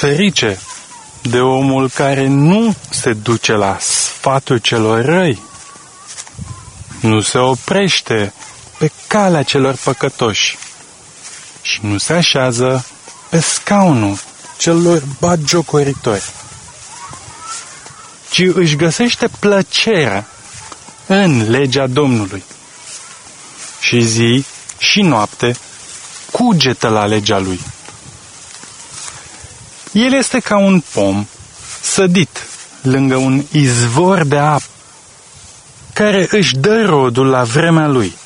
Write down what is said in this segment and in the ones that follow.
Ferice de omul care nu se duce la sfatul celor răi, nu se oprește pe calea celor păcătoși și nu se așează pe scaunul celor bagiocoritori, ci își găsește plăcerea în legea Domnului. Și zi și noapte cugetă la legea lui. El este ca un pom sădit lângă un izvor de apă, care își dă rodul la vremea lui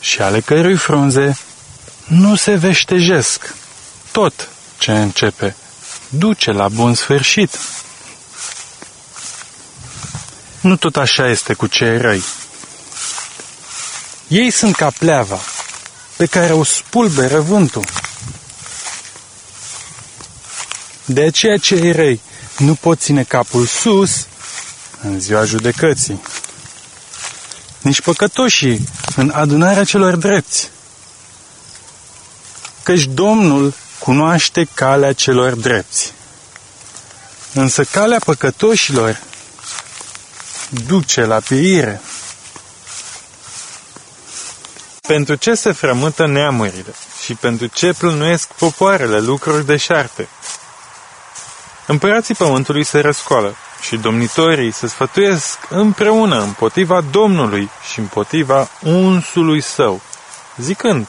și ale cărui frunze nu se veștejesc. Tot ce începe duce la bun sfârșit. Nu tot așa este cu cei răi. Ei sunt ca pleava pe care o spulberă vântul. De aceea cei răi nu pot ține capul sus în ziua judecății. Nici păcătoșii în adunarea celor drepți. Căci Domnul cunoaște calea celor drepți. Însă calea păcătoșilor duce la pieire. Pentru ce se frământă neamurile și pentru ce plânuiesc popoarele lucruri de șarte? Împărații pământului se răscoală și domnitorii se sfătuiesc împreună împotriva Domnului și împotriva unsului său, zicând,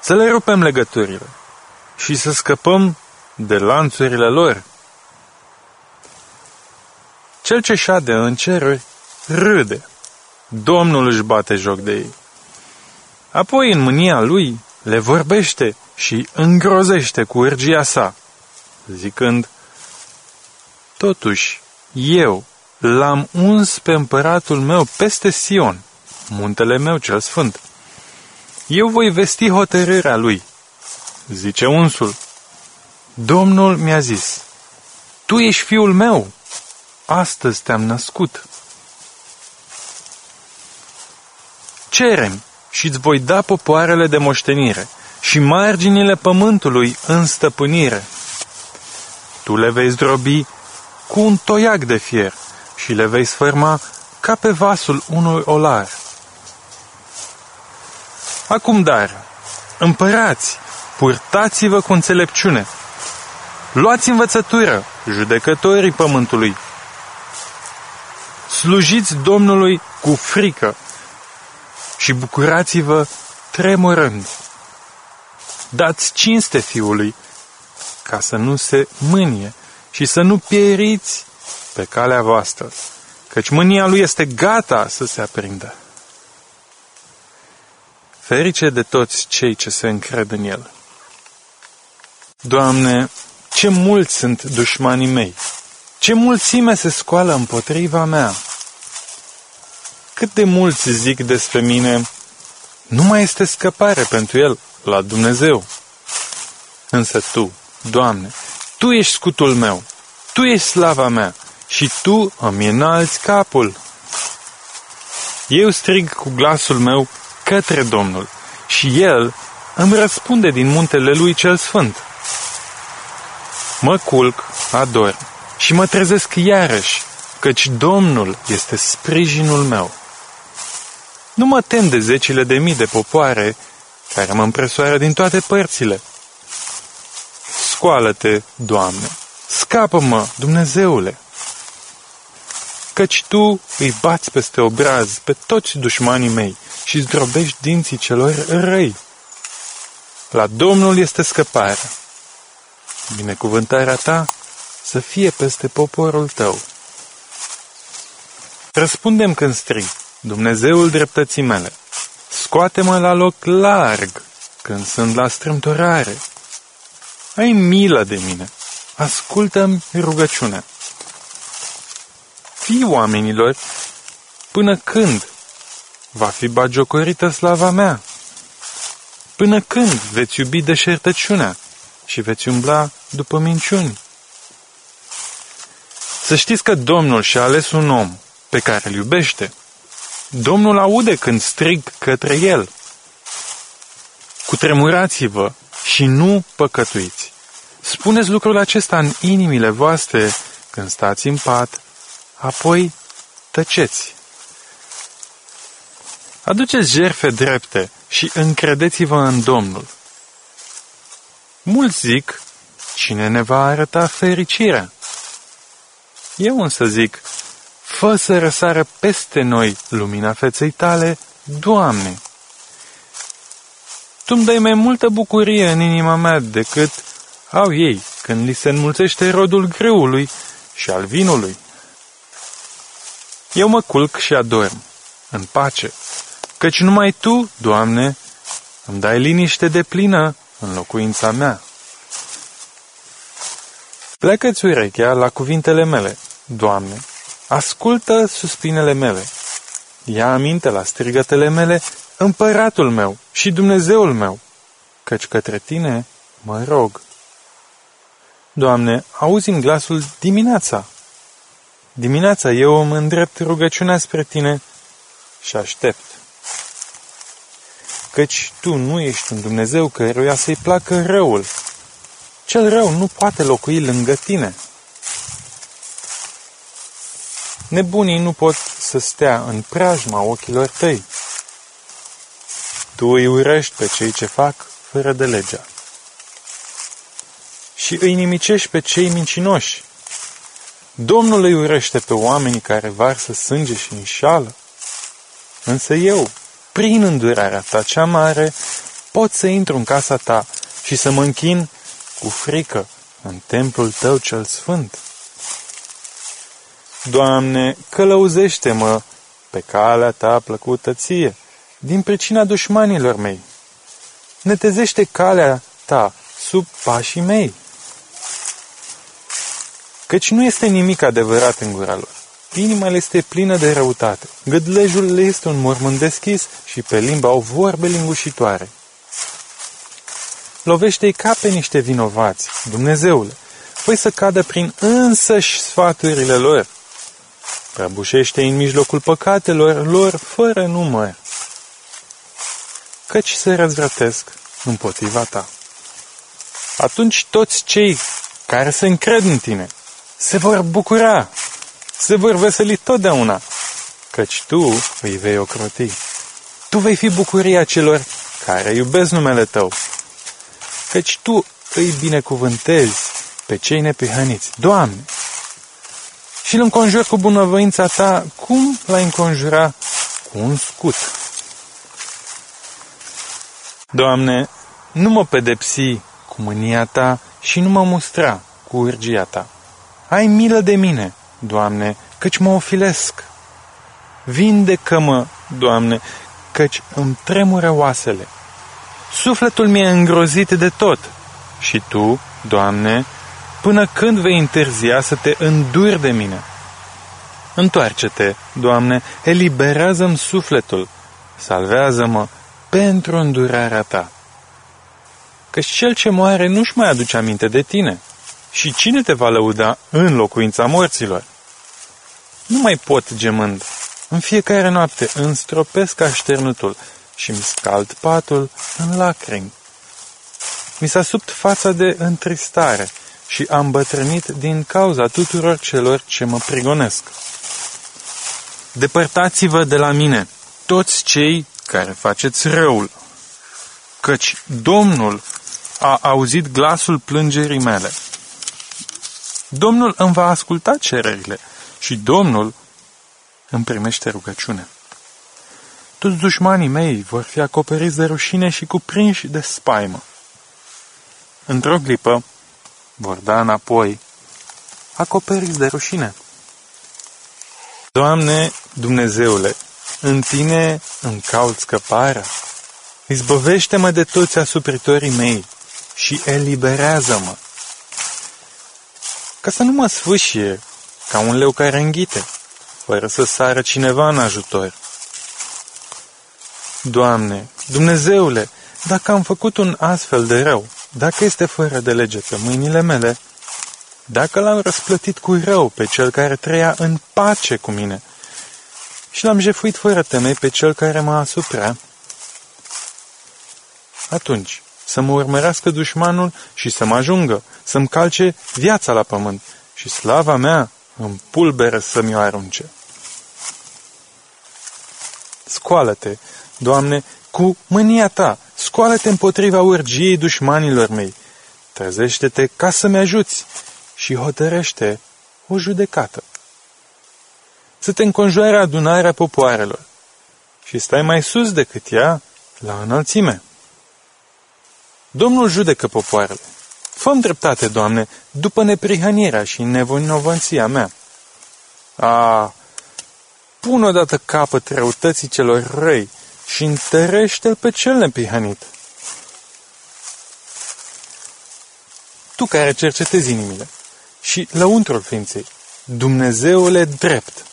să le rupem legăturile și să scăpăm de lanțurile lor. Cel ce șade în ceruri râde. Domnul își bate joc de ei. Apoi, în mânia lui, le vorbește și îngrozește cu urgia sa, zicând, Totuși, eu l-am uns pe împăratul meu peste Sion, muntele meu cel sfânt. Eu voi vesti hotărârea lui, zice unsul. Domnul mi-a zis, tu ești fiul meu, astăzi te-am născut. Cerem și îți voi da popoarele de moștenire și marginile pământului în stăpânire. Tu le vei zdrobi cu un toiac de fier și le vei sfârma ca pe vasul unui olar. Acum dar, împărați, purtați-vă cu înțelepciune, luați învățătură, judecătorii pământului, slujiți Domnului cu frică și bucurați-vă tremurând. Dați cinste fiului ca să nu se mânie și să nu pieriți pe calea voastră, căci mânia lui este gata să se aprindă. Ferice de toți cei ce se încred în el. Doamne, ce mulți sunt dușmanii mei! Ce mulțime se scoală împotriva mea! Cât de mulți zic despre mine, nu mai este scăpare pentru el la Dumnezeu. Însă Tu, Doamne, Tu ești scutul meu, Tu ești slava mea și Tu îmi înalți capul. Eu strig cu glasul meu către Domnul și El îmi răspunde din muntele Lui cel Sfânt. Mă culc, ador și mă trezesc iarăși, căci Domnul este sprijinul meu. Nu mă tem de zecile de mii de popoare care mă împresoară din toate părțile. Scoală-te, Doamne! Scapă-mă, Dumnezeule! Căci Tu îi bați peste obraz pe toți dușmanii mei și zdrobești dinții celor răi. La Domnul este scăparea. Binecuvântarea Ta să fie peste poporul Tău. Răspundem când strig, Dumnezeul dreptății mele. Scoate-mă la loc larg când sunt la strâmtorare. Ai milă de mine. Ascultă-mi rugăciunea. Fii oamenilor, până când va fi bagiocorită slava mea? Până când veți iubi deșertăciunea și veți umbla după minciuni? Să știți că Domnul și-a ales un om pe care îl iubește. Domnul aude când strig către el. Cutremurați-vă și nu păcătuiți. Spuneți lucrul acesta în inimile voastre când stați în pat, apoi tăceți. Aduceți jerfe drepte și încredeți-vă în Domnul. Mulți zic, cine ne va arăta fericirea? Eu însă zic, fă să răsară peste noi lumina feței tale, Doamne. Tu îmi dai mai multă bucurie în inima mea decât au ei când li se înmulțește rodul greului și al vinului. Eu mă culc și adorm, în pace, căci numai Tu, Doamne, îmi dai liniște de plină în locuința mea. Plecă-ți urechea la cuvintele mele, Doamne, ascultă suspinele mele. Ia aminte la strigătele mele, împăratul meu și Dumnezeul meu, căci către Tine mă rog. Doamne, auzim glasul dimineața. Dimineața eu îmi îndrept rugăciunea spre Tine și aștept. Căci Tu nu ești un Dumnezeu căruia să-i placă răul. Cel rău nu poate locui lângă Tine. Nebunii nu pot să stea în preajma ochilor Tăi. Tu îi urăști pe cei ce fac fără de legea și îi nimicești pe cei mincinoși. Domnul îi urăște pe oamenii care varsă sânge și înșală. Însă eu, prin îndurarea ta cea mare, pot să intru în casa ta și să mă închin cu frică în templul tău cel sfânt. Doamne, călăuzește-mă pe calea ta plăcută ție, din pricina dușmanilor mei. Netezește calea ta sub pașii mei căci nu este nimic adevărat în gura lor. Inima le este plină de răutate. Gâdlejul le este un mormânt deschis și pe limba au vorbe lingușitoare. Lovește-i ca pe niște vinovați, Dumnezeule, voi să cadă prin însăși sfaturile lor. Prăbușește în mijlocul păcatelor lor fără număr. Căci se răzvrătesc împotriva ta. Atunci toți cei care se încred în tine se vor bucura, se vor veseli totdeauna, căci tu îi vei ocroti. Tu vei fi bucuria celor care iubesc numele tău, căci tu îi binecuvântezi pe cei nepihăniți. Doamne! Și îl înconjuri cu bunăvoința ta, cum l-ai înconjura cu un scut. Doamne, nu mă pedepsi cu mânia ta și nu mă mustra cu urgia ta. Ai milă de mine, Doamne, căci mă ofilesc. Vindecă-mă, Doamne, căci îmi tremură oasele. Sufletul mi-e îngrozit de tot. Și Tu, Doamne, până când vei întârzia să te înduri de mine? Întoarce-te, Doamne, eliberează-mi sufletul, salvează-mă pentru îndurarea Ta. Căci cel ce moare nu-și mai aduce aminte de Tine. Și cine te va lăuda în locuința morților? Nu mai pot gemând. În fiecare noapte înstropesc așternutul și mi scald patul în lacrimi. Mi s-a subt fața de întristare și am bătrânit din cauza tuturor celor ce mă prigonesc. Depărtați-vă de la mine, toți cei care faceți răul, căci Domnul a auzit glasul plângerii mele. Domnul îmi va asculta cererile și Domnul îmi primește rugăciune. Toți dușmanii mei vor fi acoperiți de rușine și cuprinși de spaimă. Într-o clipă vor da înapoi, acoperiți de rușine. Doamne, Dumnezeule, în Tine îmi caut scăparea. Izbăvește-mă de toți asupritorii mei și eliberează-mă ca să nu mă sfâșie ca un leu care înghite, fără să sară cineva în ajutor. Doamne, Dumnezeule, dacă am făcut un astfel de rău, dacă este fără de lege pe mâinile mele, dacă l-am răsplătit cu rău pe cel care trăia în pace cu mine și l-am jefuit fără temei pe cel care mă asupra, atunci să mă urmărească dușmanul și să mă ajungă, să-mi calce viața la pământ și slava mea în pulbere să mi-o arunce. Scoală-te, Doamne, cu mânia ta, scoală-te împotriva urgiei dușmanilor mei. Trezește-te ca să-mi ajuți și hotărăște o judecată. Să te înconjoare adunarea popoarelor și stai mai sus decât ea la înălțime. Domnul judecă popoarele. Făm dreptate, Doamne, după neprihănirea și nevinovăția mea. A, pun odată capăt răutății celor răi și întărește-l pe cel neprihănit. Tu care cercetezi inimile și lăuntrul ființei, Dumnezeule drept.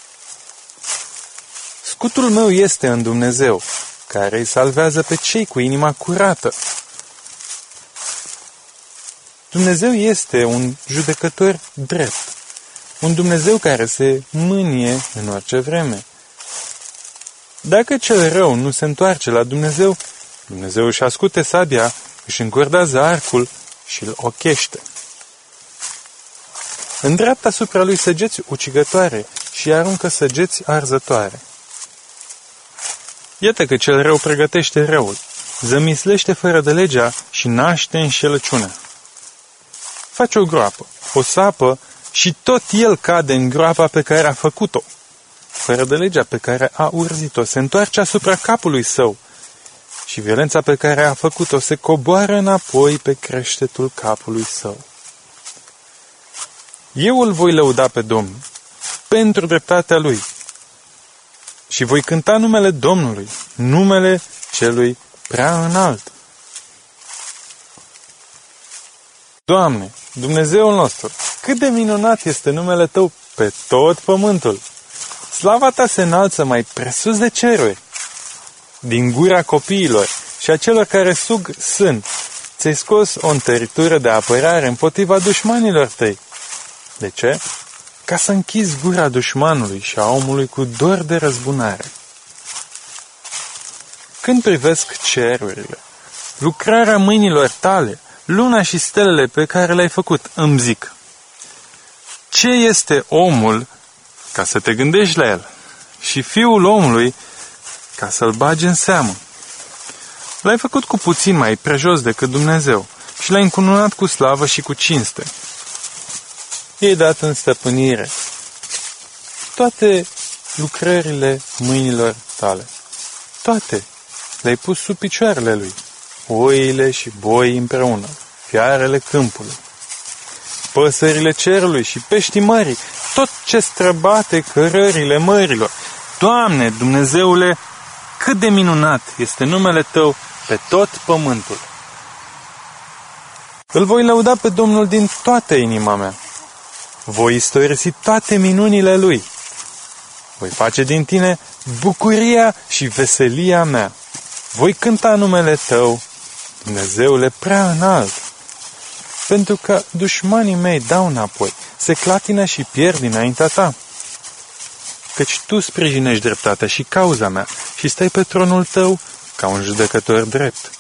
Scutul meu este în Dumnezeu, care îi salvează pe cei cu inima curată. Dumnezeu este un judecător drept, un Dumnezeu care se mânie în orice vreme. Dacă cel rău nu se întoarce la Dumnezeu, Dumnezeu își ascute sabia, își încurdează arcul și îl ochește. Îndreaptă asupra lui săgeți ucigătoare și aruncă săgeți arzătoare. Iată că cel rău pregătește răul, zămislește fără de legea și naște înșelăciunea. Face o groapă, o sapă și tot el cade în groapa pe care a făcut-o. Fără de legea pe care a urzit-o se întoarce asupra capului său și violența pe care a făcut-o se coboară înapoi pe creștetul capului său. Eu îl voi lăuda pe Domnul pentru dreptatea lui și voi cânta numele Domnului, numele celui prea înalt. Doamne, Dumnezeul nostru, cât de minunat este numele Tău pe tot pământul! Slava Ta se înalță mai presus de ceruri. Din gura copiilor și a celor care sug sân, ți-ai scos o întăritură de apărare împotriva dușmanilor tăi. De ce? Ca să închizi gura dușmanului și a omului cu dor de răzbunare. Când privesc cerurile, lucrarea mâinilor tale, luna și stelele pe care le-ai făcut, îmi zic, ce este omul ca să te gândești la el și fiul omului ca să-l bagi în seamă? L-ai făcut cu puțin mai prejos decât Dumnezeu și l-ai încununat cu slavă și cu cinste. I-ai dat în stăpânire toate lucrările mâinilor tale. Toate le-ai pus sub picioarele lui oile și boi împreună, fiarele câmpului, păsările cerului și peștii mării, tot ce străbate cărările mărilor. Doamne, Dumnezeule, cât de minunat este numele Tău pe tot pământul. Îl voi lăuda pe Domnul din toată inima mea. Voi istorisi toate minunile Lui. Voi face din tine bucuria și veselia mea. Voi cânta numele Tău Dumnezeule prea înalt, pentru că dușmanii mei dau înapoi, se clatină și pierd dinaintea ta. Căci tu sprijinești dreptatea și cauza mea și stai pe tronul tău ca un judecător drept.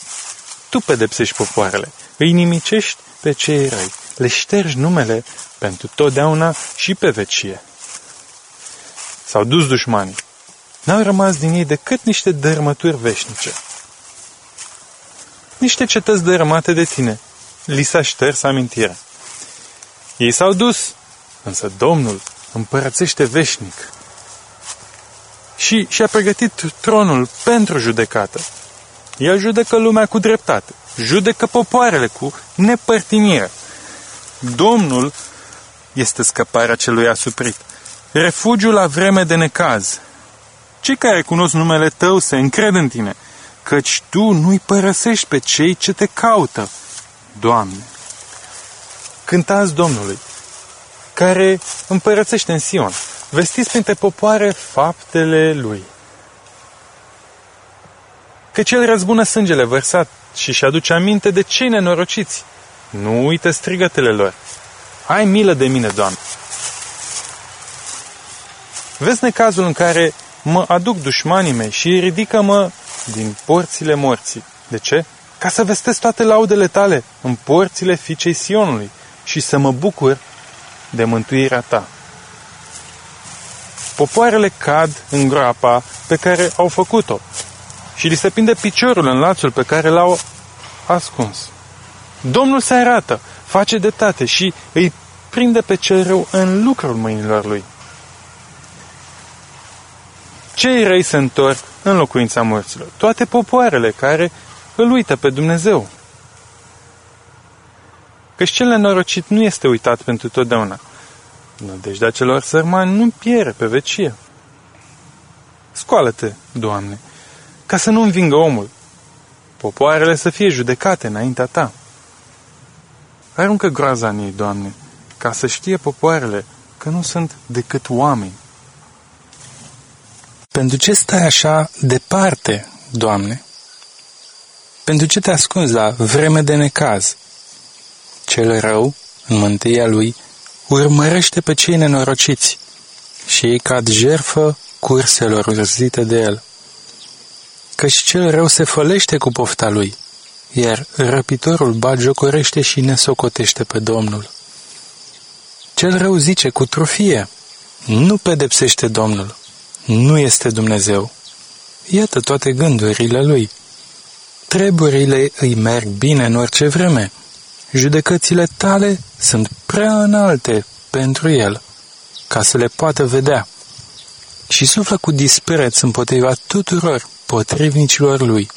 Tu pedepsești popoarele, îi nimicești pe cei răi, le ștergi numele pentru totdeauna și pe vecie. S-au dus dușmanii. N-au rămas din ei decât niște dărmături veșnice niște cetăți dărâmate de tine. Li s-a șters amintirea. Ei s-au dus, însă Domnul împărățește veșnic. Și și-a pregătit tronul pentru judecată. El judecă lumea cu dreptate, judecă popoarele cu nepărtinire. Domnul este scăparea celui asuprit, refugiul la vreme de necaz. Cei care cunosc numele tău se încred în tine – căci Tu nu-i părăsești pe cei ce te caută, Doamne. Cântați Domnului, care împărățește în Sion. Vestiți printre popoare faptele Lui. Că cel răzbună sângele vărsat și-și aduce aminte de cei nenorociți. Nu uită strigătele lor. Ai milă de mine, Doamne. Vezi necazul în care mă aduc dușmanii mei și ridică-mă din porțile morții. De ce? ca să vestesc toate laudele tale în porțile fiicei Sionului și să mă bucur de mântuirea ta. Popoarele cad în groapa pe care au făcut-o și li se prinde piciorul în lațul pe care l-au ascuns. Domnul se arată, face dreptate și îi prinde pe cel rău în lucrul mâinilor lui. Cei răi se întorc în locuința morților, toate popoarele care îl uită pe Dumnezeu. Căci cel nenorocit nu este uitat pentru totdeauna. Nădejdea celor sărmani nu pierde pe vecie. Scoală-te, Doamne, ca să nu învingă omul. Popoarele să fie judecate înaintea ta. Aruncă groaza în ei, Doamne, ca să știe popoarele că nu sunt decât oameni. Pentru ce stai așa departe, Doamne? Pentru ce te ascunzi la vreme de necaz? Cel rău, în mântuia lui, urmărește pe cei nenorociți și ei cad jerfă curselor urzite de el. Căci cel rău se fălește cu pofta lui, iar răpitorul bagiocorește și nesocotește pe Domnul. Cel rău zice cu trufie, nu pedepsește Domnul, nu este Dumnezeu. Iată toate gândurile lui. Treburile îi merg bine în orice vreme. Judecățile tale sunt prea înalte pentru el, ca să le poată vedea. Și suflă cu dispreț împotriva tuturor potrivnicilor lui.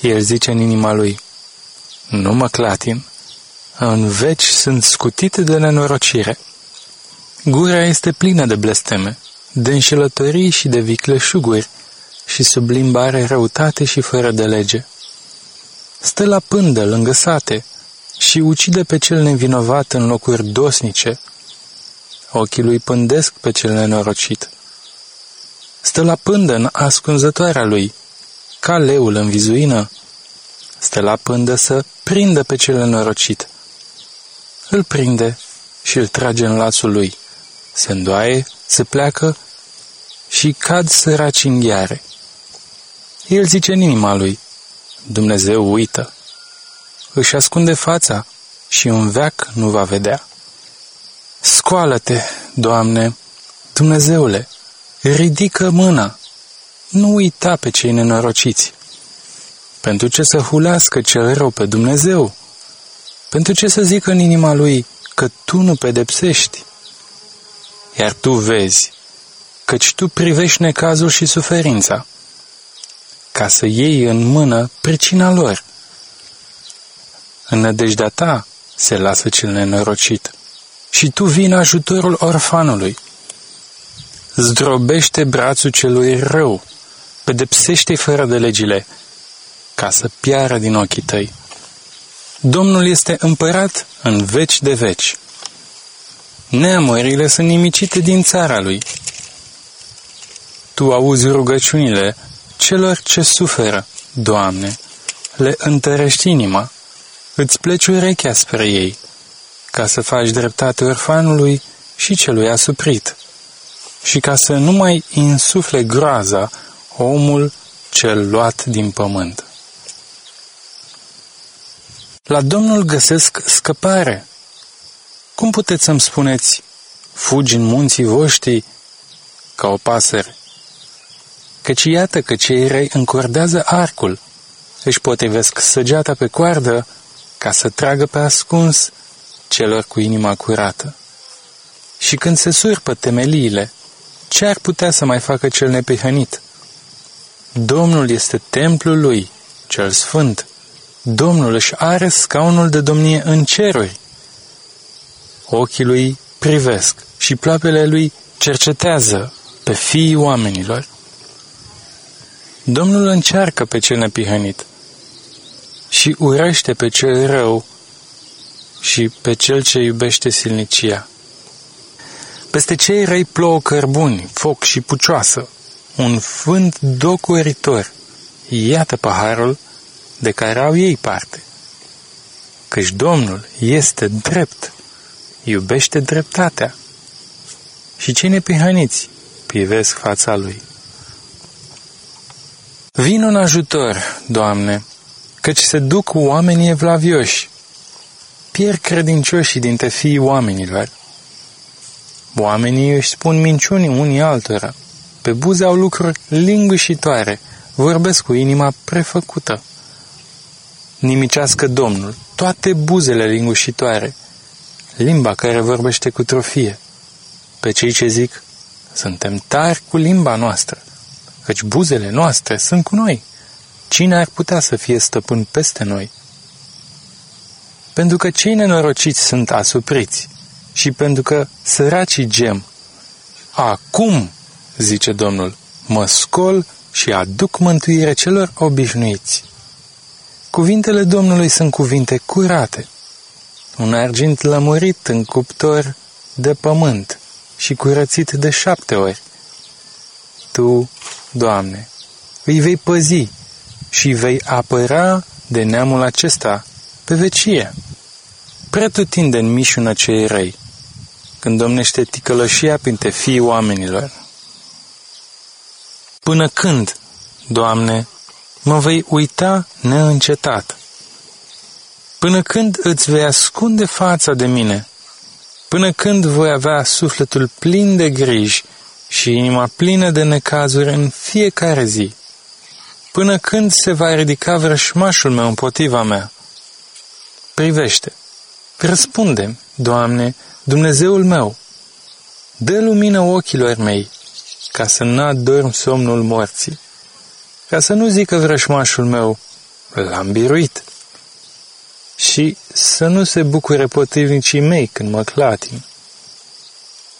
El zice în inima lui, nu mă clatin, în veci sunt scutite de nenorocire. Gura este plină de blesteme, de înșelătorii și de vicleșuguri, și sub limba are răutate și fără de lege. Stă la pândă lângă sate și ucide pe cel nevinovat în locuri dosnice. Ochii lui pândesc pe cel nenorocit. Stă la pândă în ascunzătoarea lui, ca leul în vizuină. Stă la pândă să prindă pe cel nenorocit. Îl prinde și îl trage în lațul lui. Se îndoaie, se pleacă și cad săraci în gheare. El zice în inima lui, Dumnezeu uită. Își ascunde fața și un veac nu va vedea. Scoală-te, Doamne, Dumnezeule, ridică mâna, nu uita pe cei nenorociți. Pentru ce să hulească cel rău pe Dumnezeu? Pentru ce să zică în inima lui că tu nu pedepsești? Iar tu vezi, căci tu privești necazul și suferința ca să iei în mână pricina lor. În nădejdea ta se lasă cel nenorocit și tu vii în ajutorul orfanului. Zdrobește brațul celui rău, pedepsește fără de legile, ca să piară din ochii tăi. Domnul este împărat în veci de veci. Neamurile sunt nimicite din țara lui. Tu auzi rugăciunile celor ce suferă, Doamne, le întărești inima, îți pleci urechea spre ei, ca să faci dreptate orfanului și celui asuprit, și ca să nu mai insufle groaza omul cel luat din pământ. La Domnul găsesc scăpare. Cum puteți să-mi spuneți, fugi în munții voștri ca o pasăre? căci iată că cei răi încordează arcul, își potrivesc săgeata pe coardă ca să tragă pe ascuns celor cu inima curată. Și când se surpă temeliile, ce ar putea să mai facă cel nepehănit? Domnul este templul lui, cel sfânt. Domnul își are scaunul de domnie în ceruri. Ochii lui privesc și ploapele lui cercetează pe fiii oamenilor. Domnul încearcă pe cel nepihănit și urăște pe cel rău și pe cel ce iubește silnicia. Peste cei răi plouă cărbuni, foc și pucioasă, un vânt docuritor. Iată paharul de care au ei parte. Căci Domnul este drept, iubește dreptatea. Și cei nepihăniți privesc fața lui. Vin în ajutor, Doamne, căci se duc oamenii evlavioși. Pierd credincioșii dintre fiii oamenilor. Oamenii își spun minciuni unii altora. Pe buze au lucruri lingușitoare, vorbesc cu inima prefăcută. Nimicească Domnul toate buzele lingușitoare, limba care vorbește cu trofie. Pe cei ce zic, suntem tari cu limba noastră, căci buzele noastre sunt cu noi. Cine ar putea să fie stăpân peste noi? Pentru că cei nenorociți sunt asupriți și pentru că săracii gem. Acum, zice Domnul, mă scol și aduc mântuire celor obișnuiți. Cuvintele Domnului sunt cuvinte curate, un argint lămurit în cuptor de pământ și curățit de șapte ori. Tu, Doamne, îi vei păzi și vei apăra de neamul acesta pe vecie. Pretutindeni mișună cei răi, când domnește ticălășia printre fiii oamenilor. Până când, Doamne, mă vei uita neîncetat? Până când îți vei ascunde fața de mine? Până când voi avea sufletul plin de griji și inima plină de necazuri în fiecare zi? Până când se va ridica vrășmașul meu împotriva mea? Privește, răspunde Doamne, Dumnezeul meu, dă lumină ochilor mei, ca să n-adorm somnul morții, ca să nu zică vrășmașul meu, l-am biruit, și să nu se bucure potrivnicii mei când mă clatin.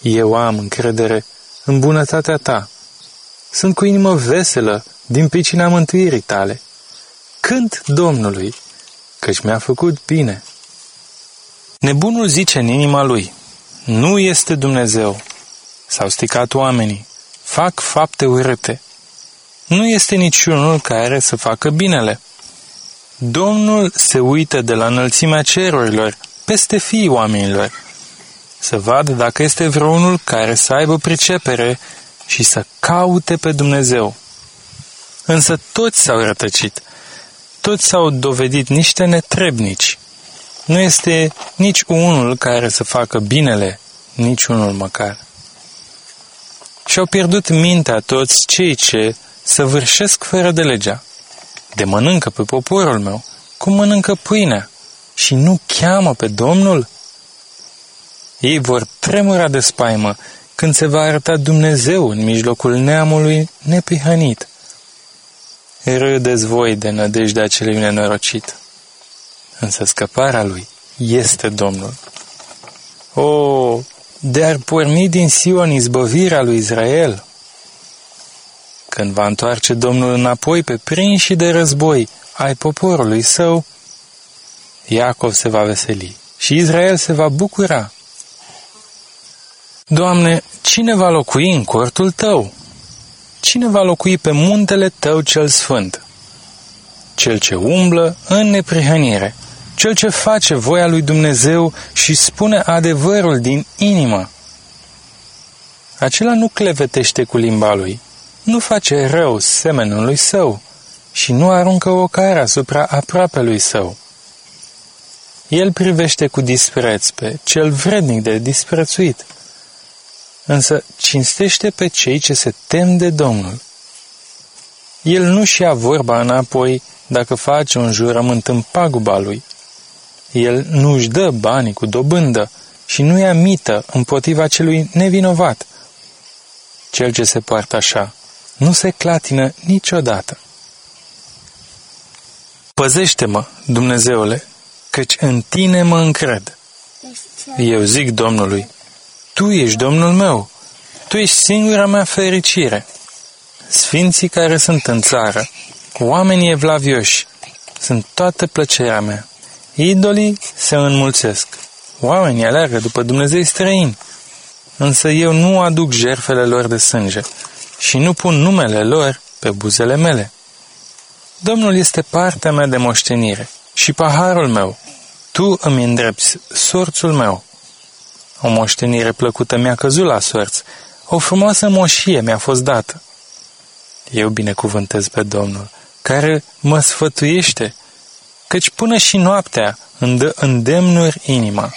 Eu am încredere în bunătatea ta. Sunt cu inimă veselă din pricina mântuirii tale. Cânt Domnului, căci mi-a făcut bine. Nebunul zice în inima lui, nu este Dumnezeu. S-au sticat oamenii, fac fapte urâte. Nu este niciunul care să facă binele. Domnul se uită de la înălțimea cerurilor, peste fiii oamenilor, să vadă dacă este vreunul care să aibă pricepere și să caute pe Dumnezeu. Însă toți s-au rătăcit, toți s-au dovedit niște netrebnici. Nu este nici unul care să facă binele, nici unul măcar. Și-au pierdut mintea toți cei ce săvârșesc fără de legea de mănâncă pe poporul meu, cum mănâncă pâinea, și nu cheamă pe Domnul? Ei vor tremura de spaimă când se va arăta Dumnezeu în mijlocul neamului neprihănit. Râdeți voi de nădejdea acelui nenorocit, însă scăparea lui este Domnul. O, de ar porni din Sion izbăvirea lui Israel, când va întoarce Domnul înapoi pe prinși de război ai poporului său, Iacov se va veseli și Israel se va bucura. Doamne, cine va locui în cortul Tău? Cine va locui pe muntele Tău cel sfânt? Cel ce umblă în neprihănire, cel ce face voia lui Dumnezeu și spune adevărul din inimă. Acela nu clevetește cu limba lui, nu face rău semenului său și nu aruncă o care asupra aproapelui său. El privește cu dispreț pe cel vrednic de disprețuit, însă cinstește pe cei ce se tem de Domnul. El nu-și ia vorba înapoi dacă face un jurământ în paguba lui. El nu-și dă banii cu dobândă și nu ia mită împotriva celui nevinovat. Cel ce se poartă așa nu se clatină niciodată. Păzește-mă, Dumnezeule, căci în tine mă încred. Eu zic Domnului, Tu ești Domnul meu, Tu ești singura mea fericire. Sfinții care sunt în țară, oamenii evlavioși, sunt toată plăcerea mea. Idolii se înmulțesc. Oamenii aleargă după Dumnezei străini. Însă eu nu aduc jerfele lor de sânge, și nu pun numele lor pe buzele mele. Domnul este partea mea de moștenire și paharul meu. Tu îmi îndrepți sorțul meu. O moștenire plăcută mi-a căzut la sorți, o frumoasă moșie mi-a fost dată. Eu binecuvântez pe Domnul, care mă sfătuiește căci până și noaptea îmi dă îndemnuri inima.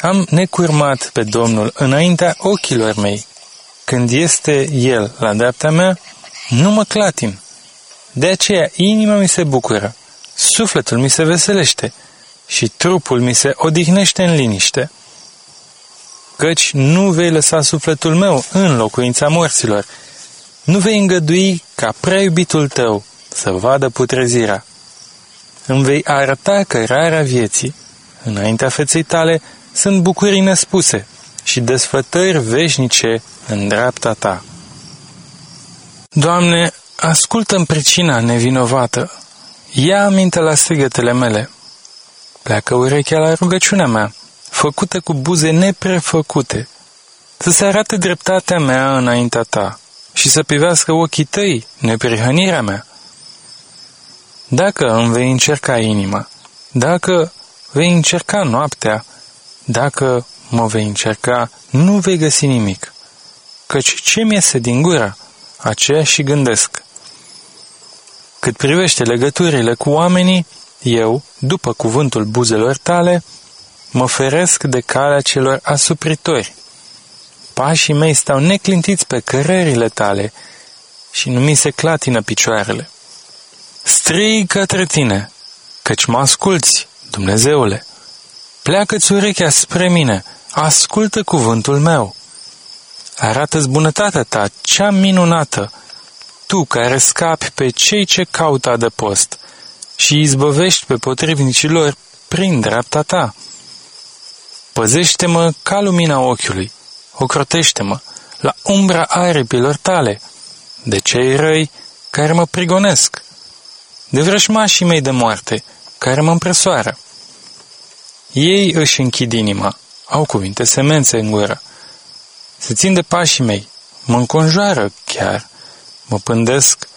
Am necurmat pe Domnul înaintea ochilor mei. Când este El la dreapta mea, nu mă clatin. De aceea inima mi se bucură, sufletul mi se veselește și trupul mi se odihnește în liniște. Căci nu vei lăsa sufletul meu în locuința morților, nu vei îngădui ca prea iubitul tău să vadă putrezirea. Îmi vei arăta cărarea vieții. Înaintea feței tale sunt bucurii nespuse și desfătări veșnice în dreapta ta. Doamne, ascultă-mi pricina nevinovată. Ia aminte la strigătele mele. Pleacă urechea la rugăciunea mea, făcută cu buze neprefăcute, să se arate dreptatea mea înaintea ta și să privească ochii tăi neprihănirea mea. Dacă îmi vei încerca inima, dacă vei încerca noaptea, dacă mă vei încerca, nu vei găsi nimic, căci ce mi iese din gură, aceea și gândesc. Cât privește legăturile cu oamenii, eu, după cuvântul buzelor tale, mă feresc de calea celor asupritori. Pașii mei stau neclintiți pe cărările tale și nu mi se clatină picioarele. Strig către tine, căci mă asculți, Dumnezeule. Pleacă-ți urechea spre mine, ascultă cuvântul meu. Arată-ți bunătatea ta, cea minunată, tu care scapi pe cei ce caută adăpost și izbăvești pe potrivnicilor prin dreapta ta. Păzește-mă ca lumina ochiului, ocrotește-mă la umbra aripilor tale, de cei răi care mă prigonesc, de vrășmașii mei de moarte, care mă împresoară. Ei își închid inima, au cuvinte semențe în gură. Se țin de pașii mei, mă înconjoară chiar, mă pândesc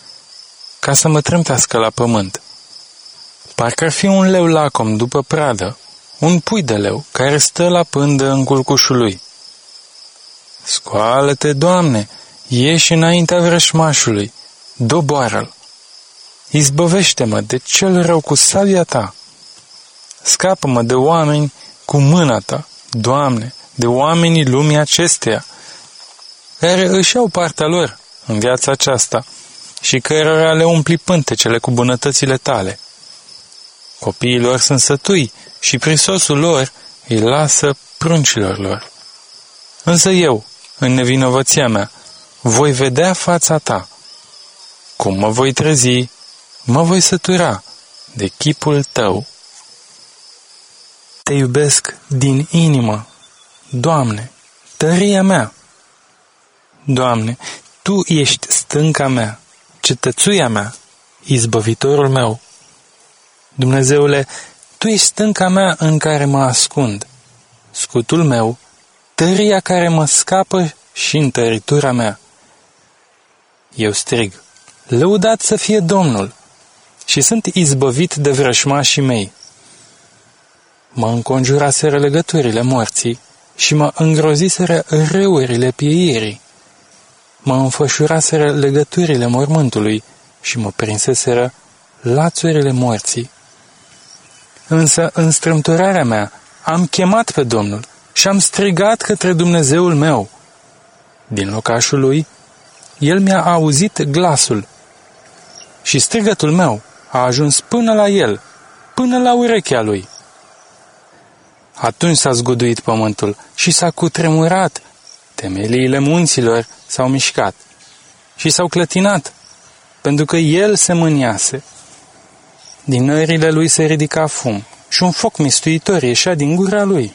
ca să mă trântească la pământ. Parcă ar fi un leu lacom după pradă, un pui de leu care stă la pândă în culcușul lui. Scoală-te, Doamne, ieși înaintea vrășmașului, doboară-l. Izbăvește-mă de cel rău cu sabia ta. Scapă-mă de oameni cu mâna ta, Doamne, de oamenii lumii acesteia, care își au partea lor în viața aceasta și cărora le umpli pântecele cu bunătățile tale. Copiii lor sunt sătui și prisosul lor îi lasă pruncilor lor. Însă eu, în nevinovăția mea, voi vedea fața ta. Cum mă voi trezi, mă voi sătura de chipul tău. Te iubesc din inimă, Doamne, tăria mea. Doamne, Tu ești stânca mea, cetățuia mea, izbăvitorul meu. Dumnezeule, Tu ești stânca mea în care mă ascund, scutul meu, tăria care mă scapă și întăritura mea. Eu strig, lăudat să fie Domnul, și sunt izbăvit de vrășmașii mei. Mă înconjuraseră legăturile morții și mă îngroziseră râurile pieirii. Mă înfășuraseră legăturile mormântului și mă prinseseră lațurile morții. Însă, în strâmturarea mea, am chemat pe Domnul și am strigat către Dumnezeul meu. Din locașul lui, el mi-a auzit glasul și strigătul meu a ajuns până la el, până la urechea lui. Atunci s-a zguduit pământul și s-a cutremurat. Temeliile munților s-au mișcat și s-au clătinat, pentru că el se mâniase. Din nările lui se ridica fum și un foc mistuitor ieșea din gura lui.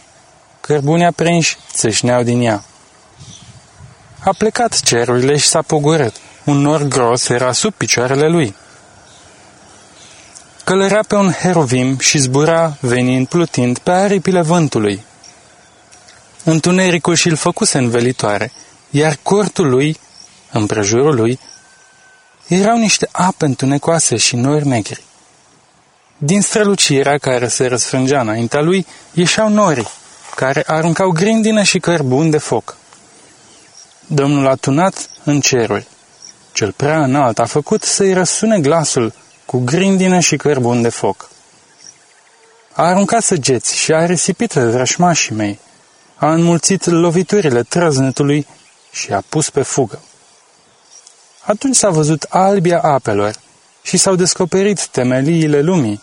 Cărbuni aprinși țâșneau din ea. A plecat cerurile și s-a pogorât. Un nor gros era sub picioarele lui. Călărea pe un herovim și zbura, venind plutind pe aripile vântului. Întunericul și-l făcuse învelitoare, iar cortul lui, împrejurul lui, erau niște ape întunecoase și nori negri. Din strălucirea care se răsfrângea înaintea lui, ieșeau nori, care aruncau grindină și cărbuni de foc. Domnul a tunat în ceruri. Cel prea înalt a făcut să-i răsune glasul cu grindină și cărbun de foc. A aruncat săgeți și a risipit vrășmașii mei. A înmulțit loviturile trăznetului și a pus pe fugă. Atunci s-a văzut albia apelor și s-au descoperit temeliile lumii.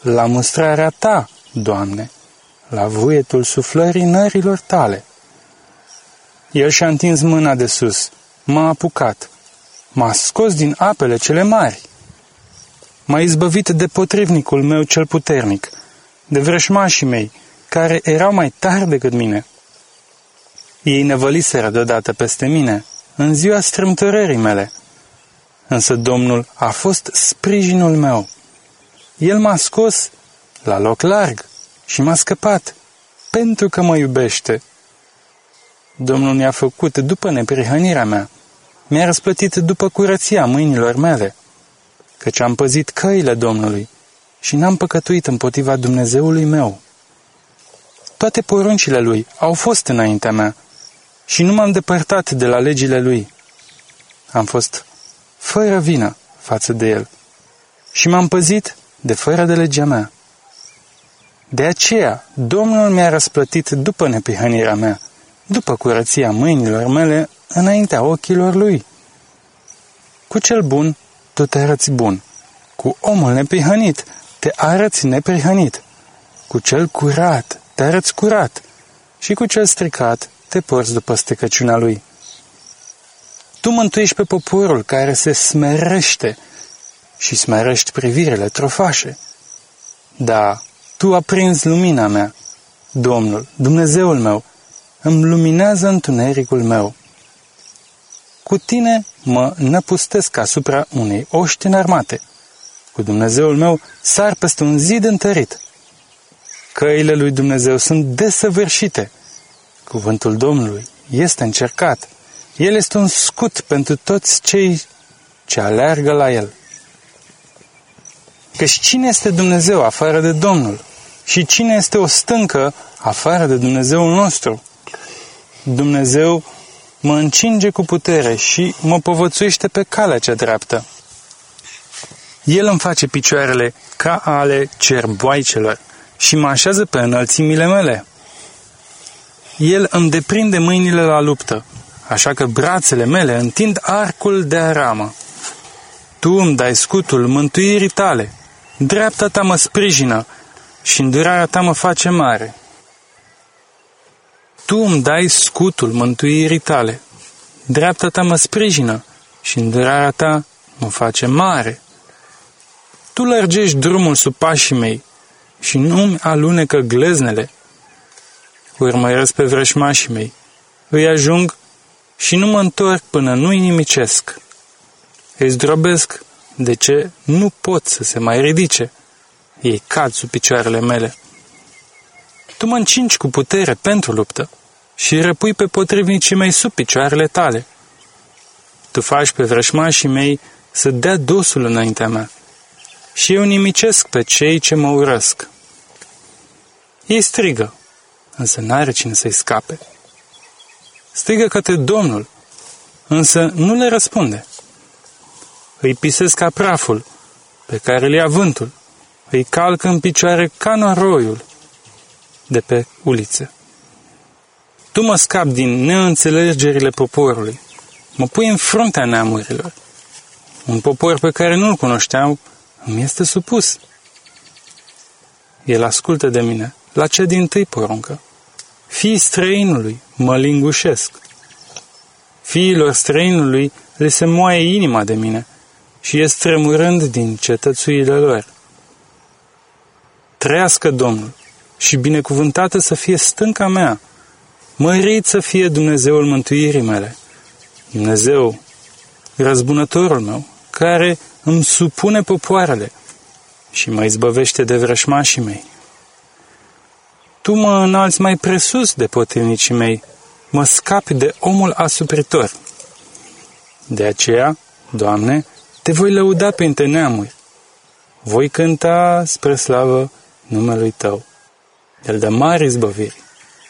La mustrarea ta, Doamne, la vuietul suflării nărilor tale. El și-a întins mâna de sus, m-a apucat, m-a scos din apele cele mari. M-a izbăvit de potrivnicul meu cel puternic, de vrășmașii mei, care erau mai tari decât mine. Ei nevăliseră deodată peste mine, în ziua strâmtorării mele. Însă Domnul a fost sprijinul meu. El m-a scos la loc larg și m-a scăpat, pentru că mă iubește. Domnul mi-a făcut după neprihănirea mea, mi-a răsplătit după curăția mâinilor mele, căci am păzit căile Domnului și n-am păcătuit împotriva Dumnezeului meu. Toate poruncile Lui au fost înaintea mea și nu m-am depărtat de la legile Lui. Am fost fără vină față de El și m-am păzit de fără de legea mea. De aceea, Domnul mi-a răsplătit după nepihănirea mea, după curăția mâinilor mele înaintea ochilor Lui. Cu cel bun, tu te arăți bun. Cu omul neprihănit, te arăți neprihănit. Cu cel curat, te arăți curat. Și cu cel stricat, te porți după stecăciunea lui. Tu mântuiești pe poporul care se smerește și smerești privirile trofașe. Da, tu aprinzi lumina mea, Domnul, Dumnezeul meu, îmi luminează întunericul meu. Cu tine mă năpustesc asupra unei oști înarmate. Cu Dumnezeul meu sar peste un zid întărit. Căile lui Dumnezeu sunt desăvârșite. Cuvântul Domnului este încercat. El este un scut pentru toți cei ce aleargă la el. Căci cine este Dumnezeu afară de Domnul? Și cine este o stâncă afară de Dumnezeul nostru? Dumnezeu mă încinge cu putere și mă povățuiește pe calea cea dreaptă. El îmi face picioarele ca ale cerboaicelor și mă așează pe înălțimile mele. El îmi deprinde mâinile la luptă, așa că brațele mele întind arcul de aramă. Tu îmi dai scutul mântuirii tale, dreapta ta mă sprijină și îndurarea ta mă face mare. Tu îmi dai scutul mântuirii tale, dreapta ta mă sprijină și îndurarea ta mă face mare. Tu lărgești drumul sub pașii mei și nu-mi alunecă gleznele. Urmăresc pe vrășmașii mei, îi ajung și nu mă întorc până nu-i nimicesc. Îi zdrobesc de ce nu pot să se mai ridice. Ei cad sub picioarele mele. Tu mă încinci cu putere pentru luptă și răpui pe potrivnicii mei sub picioarele tale. Tu faci pe vrășmașii mei să dea dosul înaintea mea și eu nimicesc pe cei ce mă urăsc. Ei strigă, însă n-are cine să-i scape. Strigă către Domnul, însă nu le răspunde. Îi pisesc ca praful pe care îl ia vântul, îi calcă în picioare ca noroiul de pe uliță. Tu mă scap din neînțelegerile poporului, mă pui în fruntea neamurilor. Un popor pe care nu-l cunoșteau îmi este supus. El ascultă de mine la cea din tâi poruncă. Fii străinului mă lingușesc. Fiilor străinului le se moaie inima de mine și e strămurând din cetățuile lor. Trăiască Domnul și binecuvântată să fie stânca mea, mărit să fie Dumnezeul mântuirii mele, Dumnezeu, răzbunătorul meu, care îmi supune popoarele și mă izbăvește de vrășmașii mei. Tu mă înalți mai presus de potrivnicii mei, mă scapi de omul asupritor. De aceea, Doamne, te voi lăuda printre neamuri. Voi cânta spre slavă numelui Tău. El dă mari izbăviri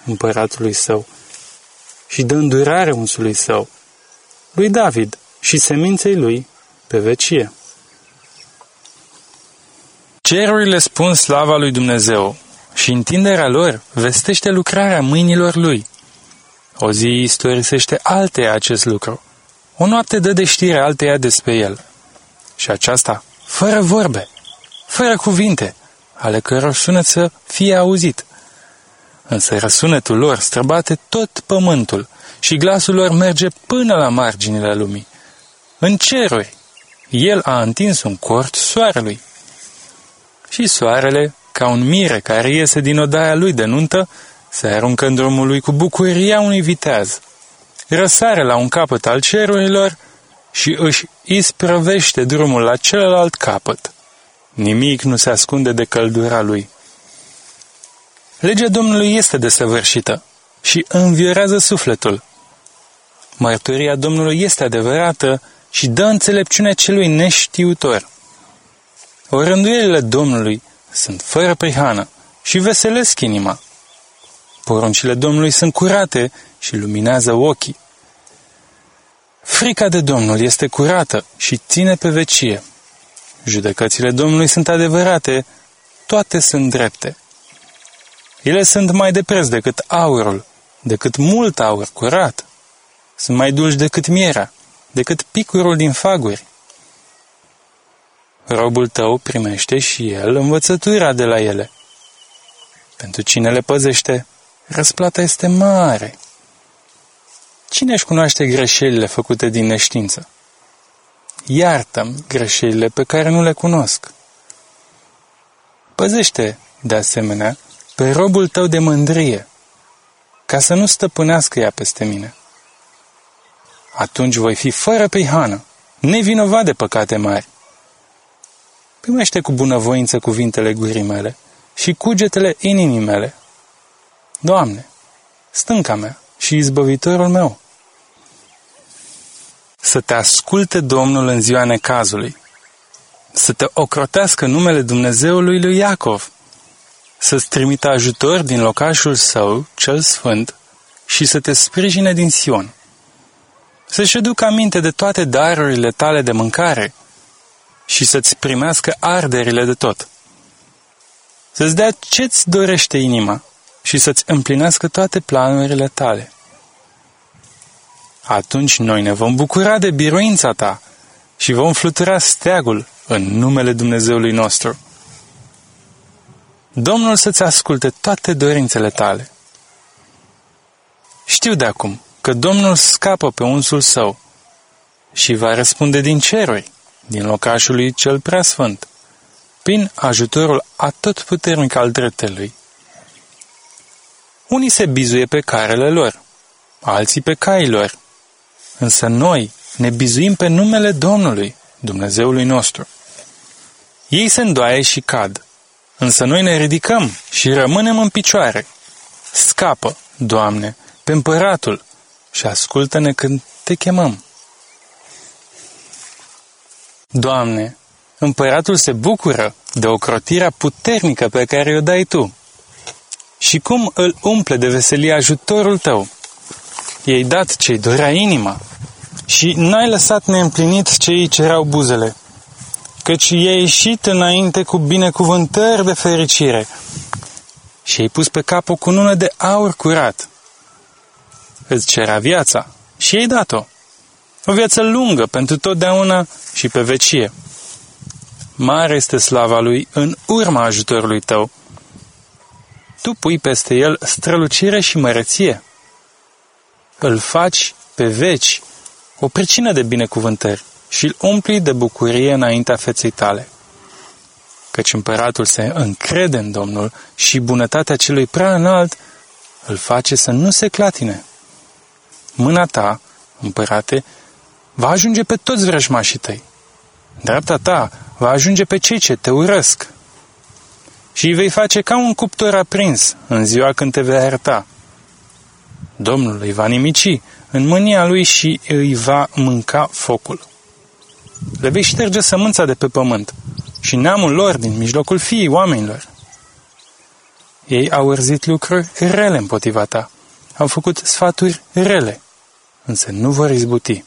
împăratului său și dă îndurare unsului său, lui David și seminței lui pe vecie. Cerurile spun slava lui Dumnezeu și întinderea lor vestește lucrarea mâinilor lui. O zi istorisește alteia acest lucru. O noapte dă de știre alteia despre el. Și aceasta fără vorbe, fără cuvinte, ale căror sunet să fie auzit. Însă răsunetul lor străbate tot pământul și glasul lor merge până la marginile lumii. În ceruri, el a întins un cort soarelui. Și soarele, ca un mire care iese din odaia lui de nuntă, se aruncă în drumul lui cu bucuria unui viteaz. Răsare la un capăt al cerurilor și își isprăvește drumul la celălalt capăt. Nimic nu se ascunde de căldura lui. Legea Domnului este desăvârșită și înviorează sufletul. Mărturia Domnului este adevărată și dă înțelepciune celui neștiutor. Orânduielile Domnului sunt fără prihană și veselesc inima. Poruncile Domnului sunt curate și luminează ochii. Frica de Domnul este curată și ține pe vecie. Judecățile Domnului sunt adevărate, toate sunt drepte. Ele sunt mai de preț decât aurul, decât mult aur curat. Sunt mai dulci decât mierea, decât picurul din faguri. Robul tău primește și el învățătura de la ele. Pentru cine le păzește, răsplata este mare. Cine își cunoaște greșelile făcute din neștiință? Iartă greșelile pe care nu le cunosc. Păzește, de asemenea, pe robul tău de mândrie, ca să nu stăpânească ea peste mine. Atunci voi fi fără prihană, nevinovat de păcate mari. Primește cu bunăvoință cuvintele gurii mele și cugetele inimii mele. Doamne, stânca mea și izbăvitorul meu să te asculte Domnul în ziua necazului, să te ocrotească numele Dumnezeului lui Iacov, să-ți trimită ajutor din locașul său, cel sfânt, și să te sprijine din Sion. Să-și aducă aminte de toate darurile tale de mâncare și să-ți primească arderile de tot. Să-ți dea ce-ți dorește inima și să-ți împlinească toate planurile tale atunci noi ne vom bucura de biruința ta și vom flutura steagul în numele Dumnezeului nostru. Domnul să-ți asculte toate dorințele tale. Știu de acum că Domnul scapă pe unsul său și va răspunde din ceruri, din locașul lui cel preasfânt, prin ajutorul atotputernic al dreptelui. Unii se bizuie pe carele lor, alții pe cailor, Însă noi ne bizuim pe numele Domnului, Dumnezeului nostru. Ei se îndoaie și cad, însă noi ne ridicăm și rămânem în picioare. Scapă, Doamne, pe împăratul și ascultă-ne când te chemăm. Doamne, împăratul se bucură de ocrotirea puternică pe care o dai Tu. Și cum îl umple de veselie ajutorul Tău, i-ai dat ce-i dorea inima și n-ai lăsat neîmplinit ce îi cereau buzele, căci i-ai ieșit înainte cu binecuvântări de fericire și ai pus pe cap o cunună de aur curat. Îți cerea viața și ai dat-o. O viață lungă pentru totdeauna și pe vecie. Mare este slava lui în urma ajutorului tău. Tu pui peste el strălucire și măreție îl faci pe veci o pricină de binecuvântări și îl umpli de bucurie înaintea feței tale. Căci împăratul se încrede în Domnul și bunătatea celui prea înalt îl face să nu se clatine. Mâna ta, împărate, va ajunge pe toți vrăjmașii tăi. Dreapta ta va ajunge pe cei ce te urăsc. Și îi vei face ca un cuptor aprins în ziua când te vei arăta Domnul îi va nimici în mânia lui și îi va mânca focul. Le vei șterge sămânța de pe pământ și neamul lor din mijlocul fiii oamenilor. Ei au îrzit lucruri rele împotriva ta, au făcut sfaturi rele, însă nu vor izbuti.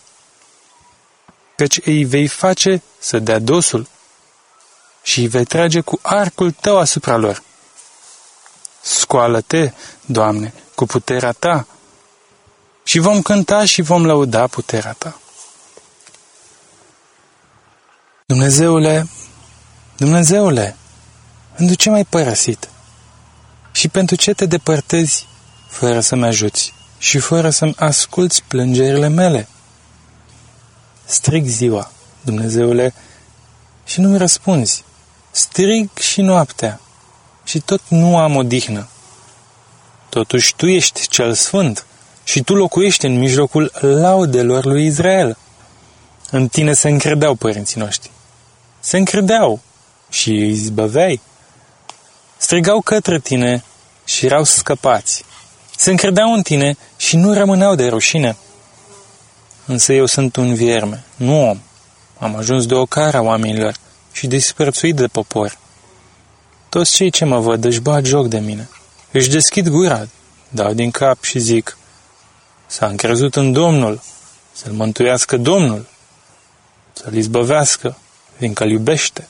Căci îi vei face să dea dosul și îi vei trage cu arcul tău asupra lor. Scoală-te, Doamne, cu puterea ta și vom cânta și vom lăuda puterea ta. Dumnezeule, Dumnezeule, pentru ce m-ai părăsit? Și pentru ce te depărtezi fără să-mi ajuți și fără să-mi asculți plângerile mele? Strig ziua, Dumnezeule, și nu-mi răspunzi. Strig și noaptea și tot nu am odihnă. Totuși Tu ești cel sfânt și Tu locuiești în mijlocul laudelor lui Israel. În Tine se încredeau părinții noștri. Se încredeau și îi zbăveai. Strigau către Tine și erau scăpați. Se încredeau în Tine și nu rămâneau de rușine. Însă eu sunt un vierme, nu om. Am ajuns de ocara oamenilor și disprețuit de popor. Toți cei ce mă văd își bat joc de mine. Își deschid gura, dau din cap și zic, s-a încrezut în Domnul, să-l mântuiască Domnul, să-l izbăvească, fiindcă îl iubește.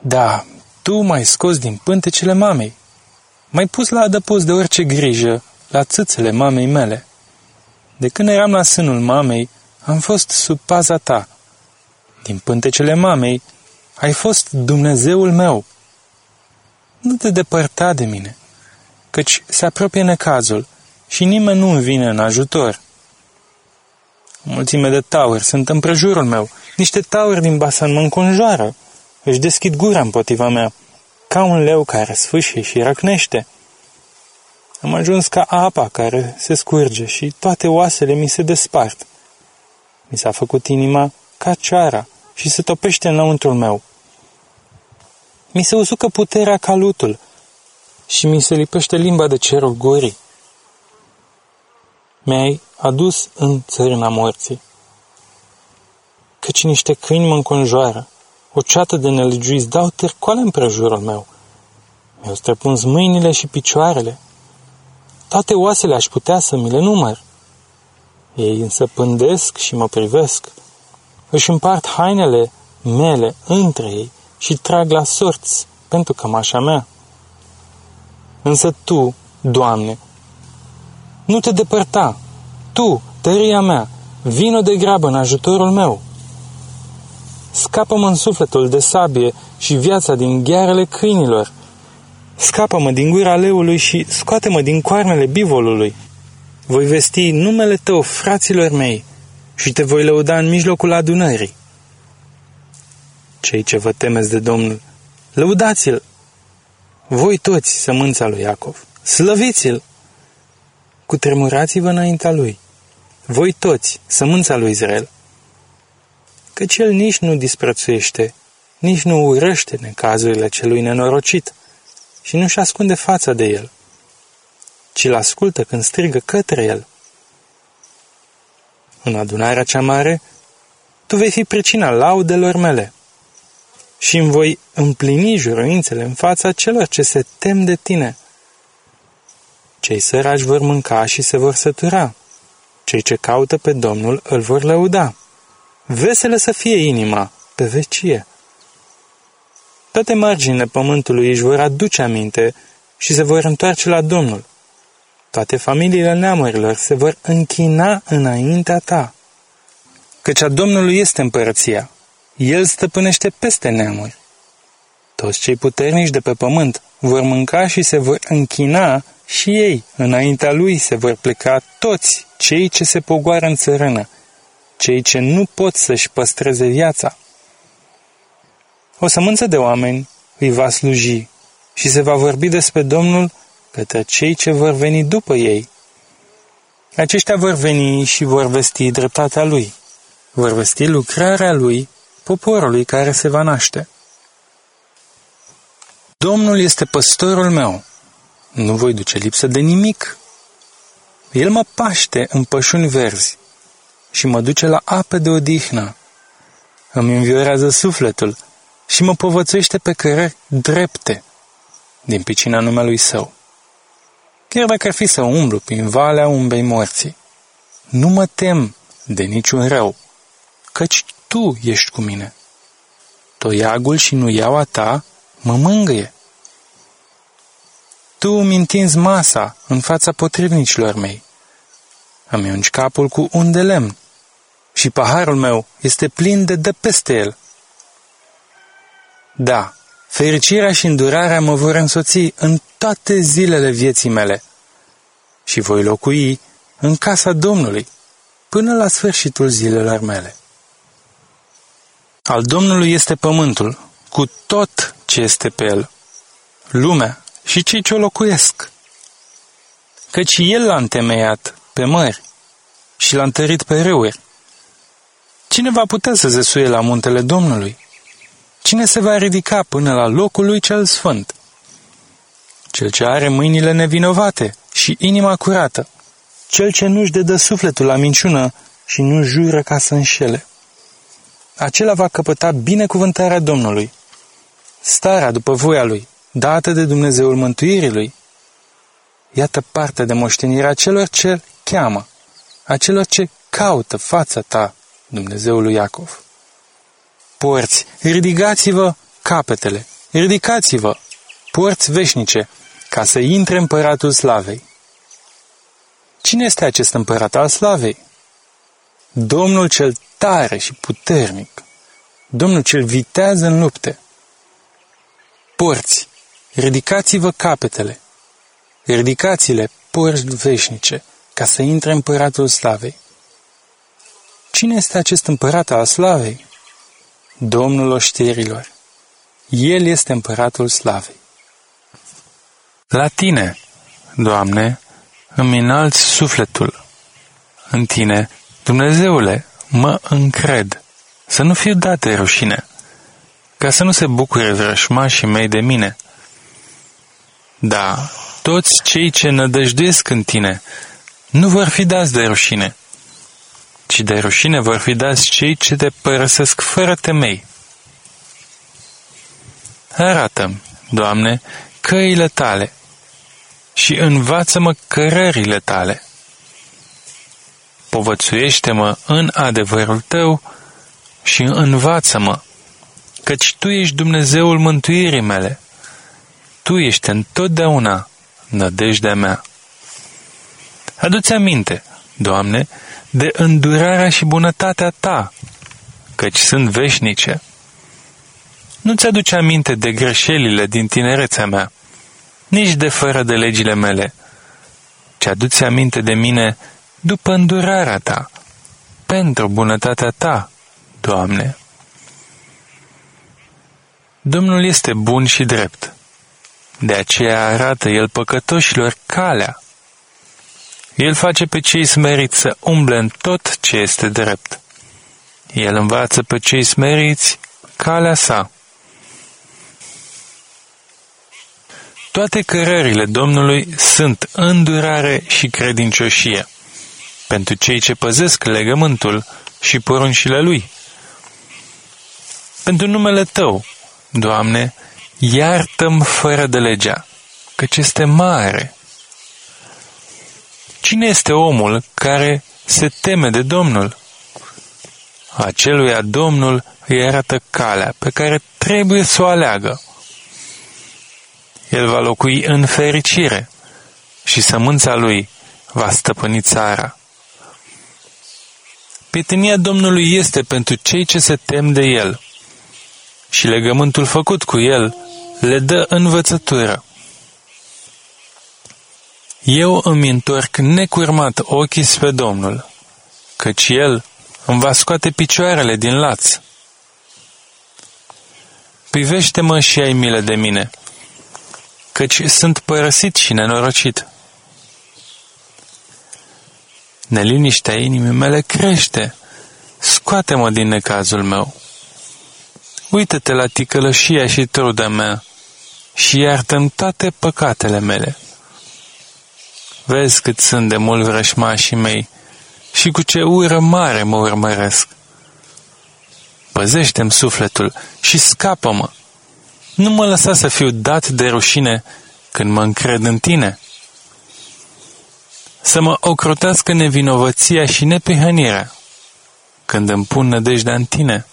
Da, tu m-ai scos din pântecele mamei. M-ai pus la adăpost de orice grijă, la țâțele mamei mele. De când eram la sânul mamei, am fost sub paza ta. Din pântecele mamei, ai fost Dumnezeul meu. Nu te depărta de mine, căci se apropie necazul și nimeni nu-mi vine în ajutor. O mulțime de tauri sunt împrejurul meu, niște tauri din basan mă înconjoară, își deschid gura împotriva mea, ca un leu care sfâșie și răcnește. Am ajuns ca apa care se scurge și toate oasele mi se despart. Mi s-a făcut inima ca ceara și se topește înăuntrul meu. Mi se usucă puterea ca lutul și mi se lipește limba de cerul gurii. Mi-ai adus în țărâna morții. Căci niște câini mă înconjoară, o ceată de nelegiuiți dau târcoale împrejurul meu. Mi-au străpuns mâinile și picioarele. Toate oasele aș putea să mi le număr. Ei însă pândesc și mă privesc. Își împart hainele mele între ei și trag la sorți pentru cămașa mea. Însă Tu, Doamne, nu te depărta. Tu, tăria mea, vino de grabă în ajutorul meu. Scapă-mă în sufletul de sabie și viața din ghearele câinilor. Scapă-mă din gura leului și scoate-mă din coarnele bivolului. Voi vesti numele tău fraților mei și te voi lăuda în mijlocul adunării. Cei ce vă temeți de Domnul, lăudați-l! Voi toți, sămânța lui Iacov, slăviți-l! Cutremurați-vă înaintea lui, voi toți, sămânța lui Israel, căci el nici nu disprețuiește, nici nu urăște necazurile celui nenorocit și nu-și ascunde fața de el, ci-l ascultă când strigă către el. În adunarea cea mare, tu vei fi pricina laudelor mele și îmi voi împlini juruințele în fața celor ce se tem de tine. Cei săraci vor mânca și se vor sătura. Cei ce caută pe Domnul îl vor lăuda. Veselă să fie inima pe vecie. Toate marginile pământului își vor aduce aminte și se vor întoarce la Domnul. Toate familiile neamurilor se vor închina înaintea ta. Căci a Domnului este împărăția. El stăpânește peste neamuri. Toți cei puternici de pe pământ vor mânca și se vor închina și ei. Înaintea lui se vor pleca toți cei ce se pogoară în țărână, cei ce nu pot să-și păstreze viața. O sămânță de oameni îi va sluji și se va vorbi despre Domnul către cei ce vor veni după ei. Aceștia vor veni și vor vesti dreptatea lui, vor vesti lucrarea lui poporului care se va naște. Domnul este păstorul meu, nu voi duce lipsă de nimic. El mă paște în pășuni verzi și mă duce la apă de odihnă. Îmi înviorează sufletul și mă povățește pe cărări drepte din picina numelui său. Chiar dacă ar fi să umblu prin valea umbei morții, nu mă tem de niciun rău, căci tu ești cu mine. toiagul și nuiaua ta mă mângâie. Tu îmi întinzi masa în fața potrivnicilor mei. Îmi ungi capul cu un de lemn și paharul meu este plin de dă peste el. Da, fericirea și îndurarea mă vor însoți în toate zilele vieții mele și voi locui în casa Domnului până la sfârșitul zilelor mele. Al Domnului este pământul, cu tot ce este pe el, lumea și cei ce o locuiesc. Căci El l-a întemeiat pe mări și l-a întărit pe râuri. Cine va putea să zesuie la muntele Domnului? Cine se va ridica până la locul lui cel sfânt? Cel ce are mâinile nevinovate și inima curată, cel ce nu-și dedă sufletul la minciună și nu jură ca să înșele. Acela va căpăta binecuvântarea Domnului, starea după voia lui, dată de Dumnezeul mântuirii lui. Iată parte de moștenirea celor ce cheamă, a celor ce caută fața ta, Dumnezeul lui Iacov. Porți, ridicați-vă capetele, ridicați-vă, porți veșnice, ca să intre împăratul slavei. Cine este acest împărat al slavei? Domnul cel tare și puternic, Domnul cel vitează în lupte. Porți, ridicați-vă capetele, ridicați-le porți veșnice, ca să intre împăratul slavei. Cine este acest împărat al slavei? Domnul oștirilor. El este împăratul slavei. La tine, Doamne, îmi înalți sufletul. În tine, Dumnezeule, mă încred, să nu fiu dat de rușine, ca să nu se bucure vrășmașii mei de mine. Da, toți cei ce nădăjduiesc în tine nu vor fi dați de rușine, ci de rușine vor fi dați cei ce te părăsesc fără temei. Arată-mi, Doamne, căile tale și învață-mă cărările tale. Povățuiește-mă în adevărul tău și învață-mă, căci Tu ești Dumnezeul mântuirii mele. Tu ești întotdeauna nădejdea mea. Adu-ți aminte, Doamne, de îndurarea și bunătatea Ta, căci sunt veșnice. Nu-ți aduce aminte de greșelile din tinerețea mea, nici de fără de legile mele, ci aduți aminte de mine după îndurarea Ta, pentru bunătatea Ta, Doamne. Domnul este bun și drept, de aceea arată El păcătoșilor calea. El face pe cei smeriți să umble în tot ce este drept. El învață pe cei smeriți calea sa. Toate cărările Domnului sunt îndurare și credincioșie pentru cei ce păzesc legământul și poruncile Lui. Pentru numele Tău, Doamne, iartă-mi fără de legea, căci este mare. Cine este omul care se teme de Domnul? Aceluia Domnul îi arată calea pe care trebuie să o aleagă. El va locui în fericire și sămânța lui va stăpâni țara. Prietenia Domnului este pentru cei ce se tem de El și legământul făcut cu El le dă învățătură. Eu îmi întorc necurmat ochii spre Domnul, căci El îmi va scoate picioarele din laț. Privește-mă și ai milă de mine, căci sunt părăsit și nenorocit. Neliniștea inimii mele crește. Scoate-mă din necazul meu. Uită-te la ticălășia și truda mea și iartă toate păcatele mele. Vezi cât sunt de mult vrășmașii mei și cu ce ură mare mă urmăresc. Păzește-mi sufletul și scapă-mă nu mă lăsa să fiu dat de rușine când mă încred în tine. Să mă ocrotească nevinovăția și nepehănirea când îmi pun nădejdea în tine.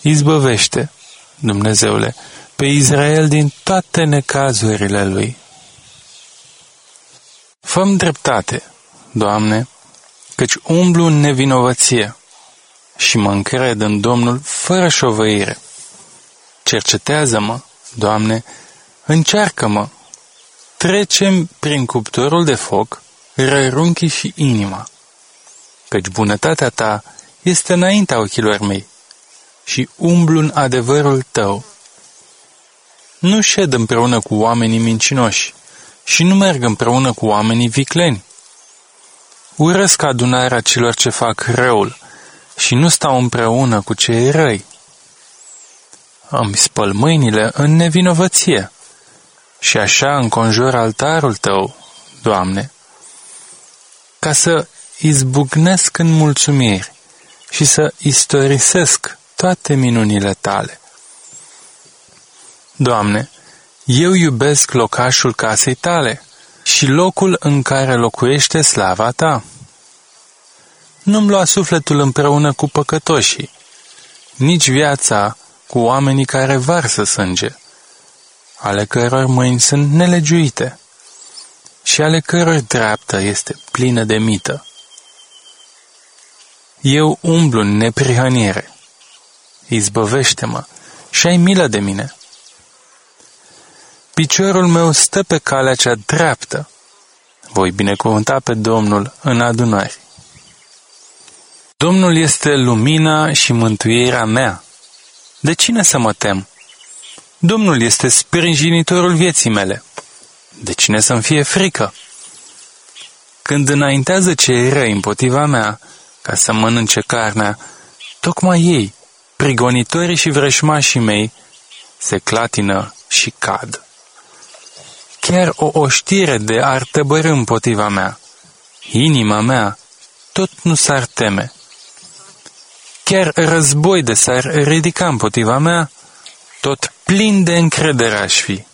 Izbăvește, Dumnezeule, pe Israel din toate necazurile lui. Făm dreptate, Doamne, căci umblu în nevinovăție și mă încred în Domnul fără șovăire. Cercetează-mă, Doamne, încearcă-mă, trecem prin cuptorul de foc, rărunchii și inima, căci bunătatea Ta este înaintea ochilor mei și umblu în adevărul Tău. Nu șed împreună cu oamenii mincinoși și nu merg împreună cu oamenii vicleni. Urăsc adunarea celor ce fac răul și nu stau împreună cu cei răi. Îmi spăl mâinile în nevinovăție și așa înconjur altarul Tău, Doamne, ca să izbucnesc în mulțumiri și să istorisesc toate minunile Tale. Doamne, eu iubesc locașul casei Tale și locul în care locuiește slava Ta. Nu-mi lua sufletul împreună cu păcătoșii, nici viața cu oamenii care varsă sânge, ale căror mâini sunt nelegiuite și ale căror dreaptă este plină de mită. Eu umblu în neprihănire. Izbăvește-mă și ai milă de mine. Piciorul meu stă pe calea cea dreaptă. Voi binecuvânta pe Domnul în adunări. Domnul este lumina și mântuirea mea. De cine să mă tem? Domnul este sprijinitorul vieții mele. De cine să-mi fie frică? Când înaintează cei răi împotriva mea, ca să mănânce carnea, tocmai ei, prigonitorii și vrășmașii mei, se clatină și cad. Chiar o oștire de ar tăbărâ împotriva mea. Inima mea tot nu s-ar teme. Chiar război de s-ar ridica împotriva mea, tot plin de încredere aș fi.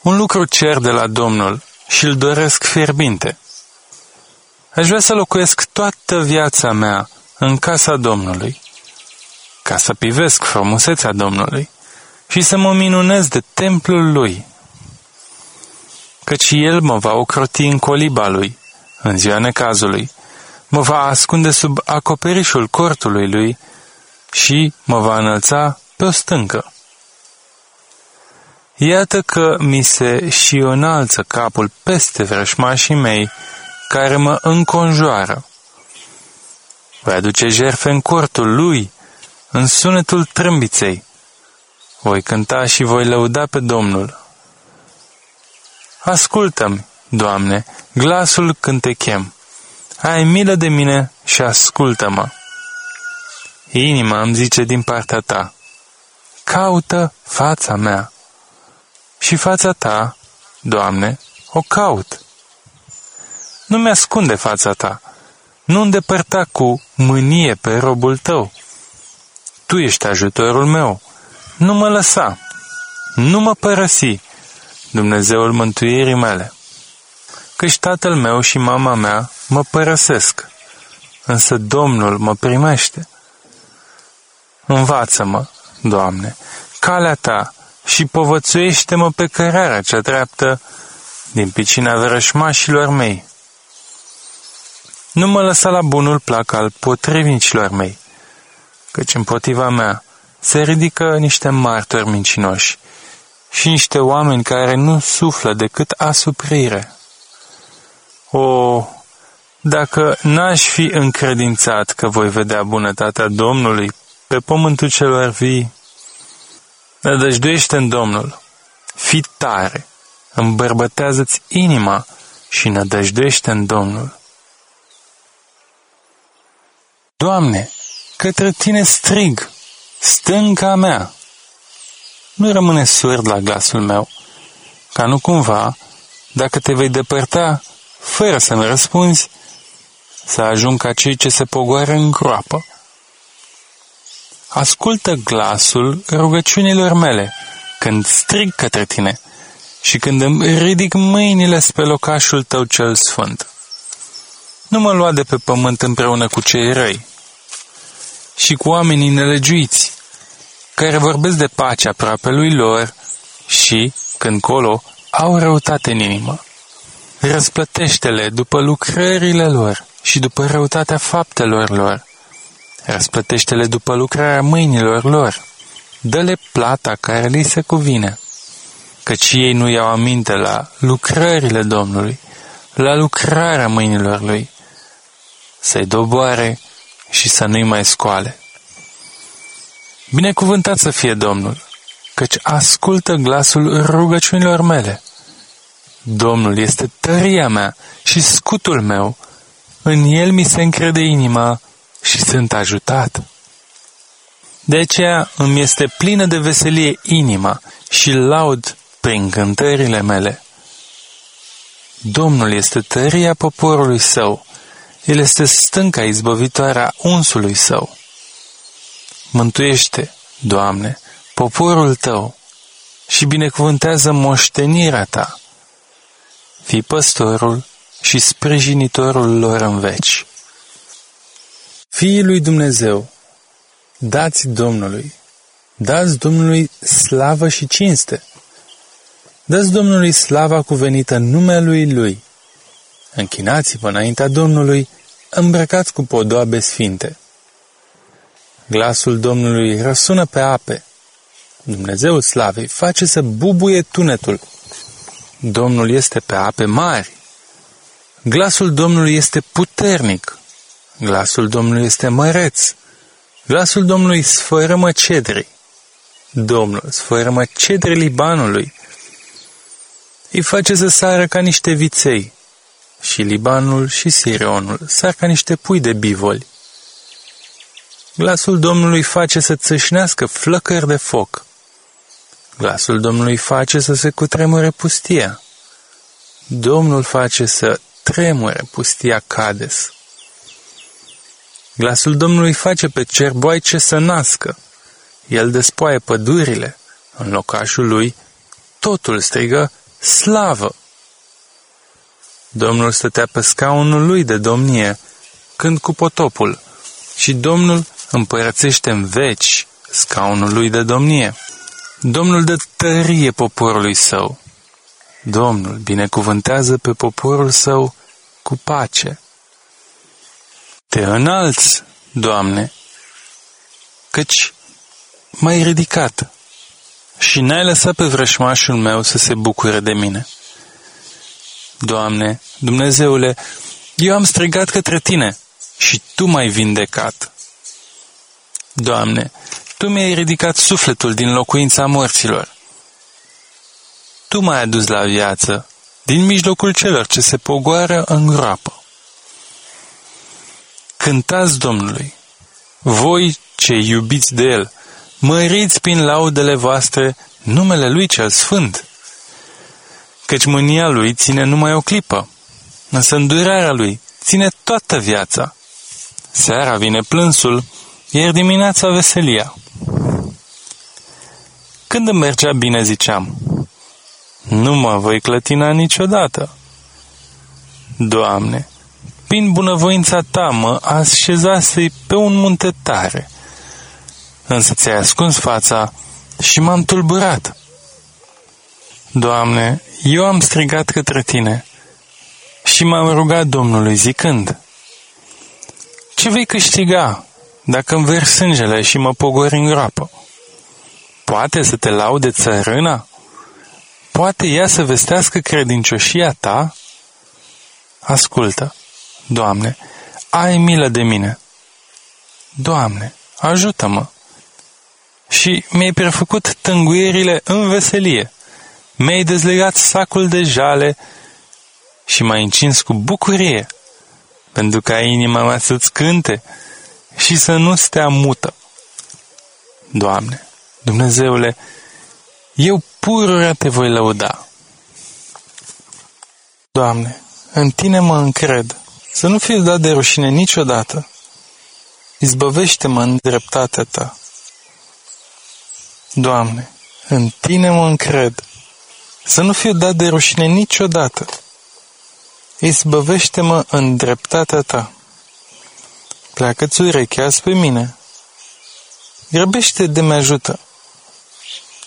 Un lucru cer de la Domnul și îl doresc fierbinte. Aș vrea să locuiesc toată viața mea în casa Domnului, ca să pivesc frumusețea Domnului și să mă minunez de templul Lui. Căci El mă va ocroti în coliba Lui, în ziua necazului, mă va ascunde sub acoperișul cortului Lui și mă va înălța pe o stâncă. Iată că mi se și înalță capul peste vrășmașii mei, care mă înconjoară. Voi aduce jerfe în cortul lui, în sunetul trâmbiței. Voi cânta și voi lăuda pe Domnul. Ascultă-mi, Doamne, glasul când te chem. Ai milă de mine și ascultă-mă. Inima îmi zice din partea ta, caută fața mea. Și fața ta, Doamne, o caut. Nu mi-ascunde fața ta, nu îndepărta cu mânie pe robul tău. Tu ești ajutorul meu, nu mă lăsa, nu mă părăsi, Dumnezeul mântuirii mele. Căci tatăl meu și mama mea mă părăsesc, însă Domnul mă primește. Învață-mă, Doamne, calea Ta și povățuiește-mă pe cărarea cea dreaptă din picina vrășmașilor mei. Nu mă lăsa la bunul plac al potrivnicilor mei, căci împotriva mea se ridică niște martori mincinoși și niște oameni care nu suflă decât asuprire. O, dacă n-aș fi încredințat că voi vedea bunătatea Domnului pe pământul celor vii, nădăjduiește în Domnul, fi tare, îmbărbătează-ți inima și nădăjduiește în Domnul. Doamne, către Tine strig, stânca mea. Nu rămâne surd la glasul meu, ca nu cumva, dacă te vei depărta, fără să-mi răspunzi, să ajung ca cei ce se pogoară în groapă. Ascultă glasul rugăciunilor mele când strig către tine și când îmi ridic mâinile spre locașul tău cel sfânt. Nu mă lua de pe pământ împreună cu cei răi, și cu oamenii nelegiuiți, care vorbesc de pacea aproapelui lor și, când colo, au răutate în inimă. Răsplătește-le după lucrările lor și după răutatea faptelor lor. Răsplătește-le după lucrarea mâinilor lor. Dă-le plata care li se cuvine. Căci ei nu iau aminte la lucrările Domnului, la lucrarea mâinilor lui. Să-i doboare și să nu-i mai scoale. Binecuvântat să fie Domnul, căci ascultă glasul rugăciunilor mele. Domnul este tăria mea și scutul meu, în el mi se încrede inima și sunt ajutat. De aceea îmi este plină de veselie inima și laud prin cântările mele. Domnul este tăria poporului său, El este stânca izbăvitoare a unsului său. Mântuiește, Doamne, poporul Tău și binecuvântează moștenirea Ta. Fii păstorul și sprijinitorul lor în veci. Fiii lui Dumnezeu, dați Domnului, dați Domnului slavă și cinste. Dați Domnului slava cuvenită numelui Lui. Închinați-vă înaintea Domnului, îmbrăcați cu podoabe sfinte. Glasul Domnului răsună pe ape. Dumnezeul slavei face să bubuie tunetul. Domnul este pe ape mari. Glasul Domnului este puternic. Glasul Domnului este măreț. Glasul Domnului sfărâmă cedrii. Domnul sfărâmă cedrii Libanului. Îi face să sară ca niște viței. Și Libanul și Sirionul sar ca niște pui de bivoli. Glasul Domnului face să țâșnească flăcări de foc. Glasul Domnului face să se cutremure pustia. Domnul face să tremure pustia Cades. Glasul Domnului face pe cerboaice să nască. El despoie pădurile. În locașul lui totul strigă slavă. Domnul stătea pe scaunul lui de domnie, când cu potopul, și Domnul împărățește în veci scaunul lui de domnie. Domnul dă tărie poporului său. Domnul binecuvântează pe poporul său cu pace. Te înalți, Doamne, căci m-ai ridicat și n-ai lăsat pe vrășmașul meu să se bucure de mine. Doamne, Dumnezeule, eu am strigat către Tine și Tu m-ai vindecat. Doamne, Tu mi-ai ridicat sufletul din locuința morților. Tu m-ai adus la viață din mijlocul celor ce se pogoară în groapă. Cântați Domnului, voi ce iubiți de El, măriți prin laudele voastre numele Lui cel Sfânt, căci mânia Lui ține numai o clipă, însă îndurarea Lui ține toată viața. Seara vine plânsul, iar dimineața veselia. Când îmi mergea bine, ziceam, nu mă voi clătina niciodată. Doamne, prin bunăvoința ta mă așezase pe un munte tare, însă ți-ai ascuns fața și m-am tulburat. Doamne, eu am strigat către tine și m-am rugat Domnului zicând, Ce vei câștiga dacă îmi veri sângele și mă pogori în groapă? Poate să te laude țărâna? Poate ea să vestească credincioșia ta? Ascultă, Doamne, ai milă de mine. Doamne, ajută-mă. Și mi-ai prefăcut tânguierile în veselie. Mi-ai dezlegat sacul de jale și m-ai încins cu bucurie, pentru ca inima mea să-ți cânte și să nu stea mută. Doamne, Dumnezeule, eu pururea te voi lăuda. Doamne, în Tine mă încred, să nu fiu dat de rușine niciodată. Izbăvește-mă în dreptatea Ta. Doamne, în Tine mă încred, să nu fiu dat de rușine niciodată. Izbăvește-mă în dreptatea Ta. Pleacă-ți urechea pe mine grăbește de mă ajută.